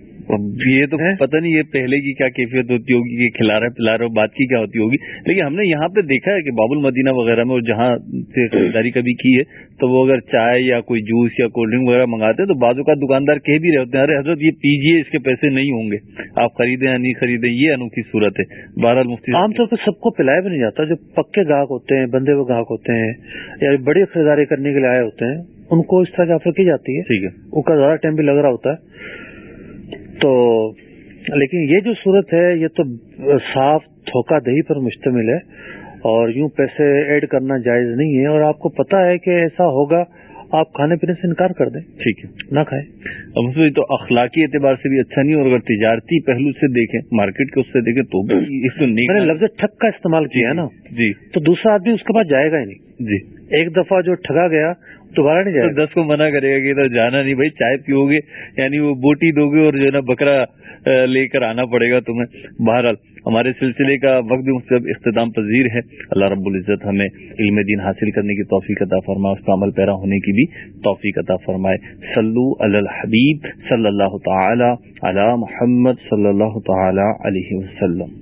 یہ تو پتہ نہیں یہ پہلے کی کیا کیفیت ہوتی ہوگی کہ کھلا رہے پلا رہے بات کی کیا ہوتی ہوگی؟ لیکن ہم نے یہاں پہ دیکھا ہے کہ باب المدینہ وغیرہ میں اور جہاں سے خریداری کبھی کی ہے تو وہ اگر چائے یا کوئی جوس یا کولڈ ڈرنک وغیرہ منگاتے ہیں تو بعض اوقات دکاندار کہہ بھی رہے ہوتے ہیں ارے حضرت یہ پیجیے اس کے پیسے نہیں ہوں گے۔ آپ خریدیں یا نہیں خریدیں یہ انوکھی صورت ہے۔ بہرحال مفتی عام طور پر سب کو پلایا بھی نہیں جاتا۔ جو پکے گاہک ہوتے ہیں بندے ہوئے گاہک ہوتے ہیں یا بڑی خریداری کرنے کے لیے آئے ہوتے ہیں ان کو اس طرح کی آفر کی جاتی ہے۔ ٹھیک ہے۔ ان کا زیادہ ٹائم بھی لگ رہا ہوتا ہے۔ تو لیکن یہ جو صورت ہے یہ تو صاف دھوکہ دہی پر مشتمل ہے اور یوں پیسے ایڈ کرنا جائز نہیں ہے اور آپ کو پتا ہے کہ ایسا ہوگا آپ کھانے پینے سے انکار کر دیں۔ ٹھیک ہے۔ نہ کھائیں۔ اب تو اخلاقی اعتبار سے بھی اچھا نہیں اور اگر تجارتی پہلو سے دیکھیں مارکیٹ کے اس سے دیکھیں تو بھی اس نہیں میں نے لفظ ٹھگ کا استعمال کیا ہے جی، نا۔ جی،, جی۔ تو دوسرا آدمی اس کے پاس جائے گا ہی نہیں۔ جی۔ ایک دفعہ جو ٹھگا گیا دوبارہ نہیں جائے دس کو منع کرے گا کہ ادھر جانا نہیں، بھائی چائے پیو گے یعنی وہ بوٹی دو گے اور جو ہے نا بکرا لے کر آنا پڑے گا تمہیں۔ بہرحال، ہمارے سلسلے کا وقت بھی مختلف اختتام پذیر ہے۔ اللہ رب العزت ہمیں علم دین حاصل کرنے کی توفیق عطا فرمائے، اس کا عمل پیرا ہونے کی بھی توفیق عطا فرمائے۔ سلو الحبیب صلی اللہ تعالی علی محمد صلی اللہ تعالی علیہ وسلم۔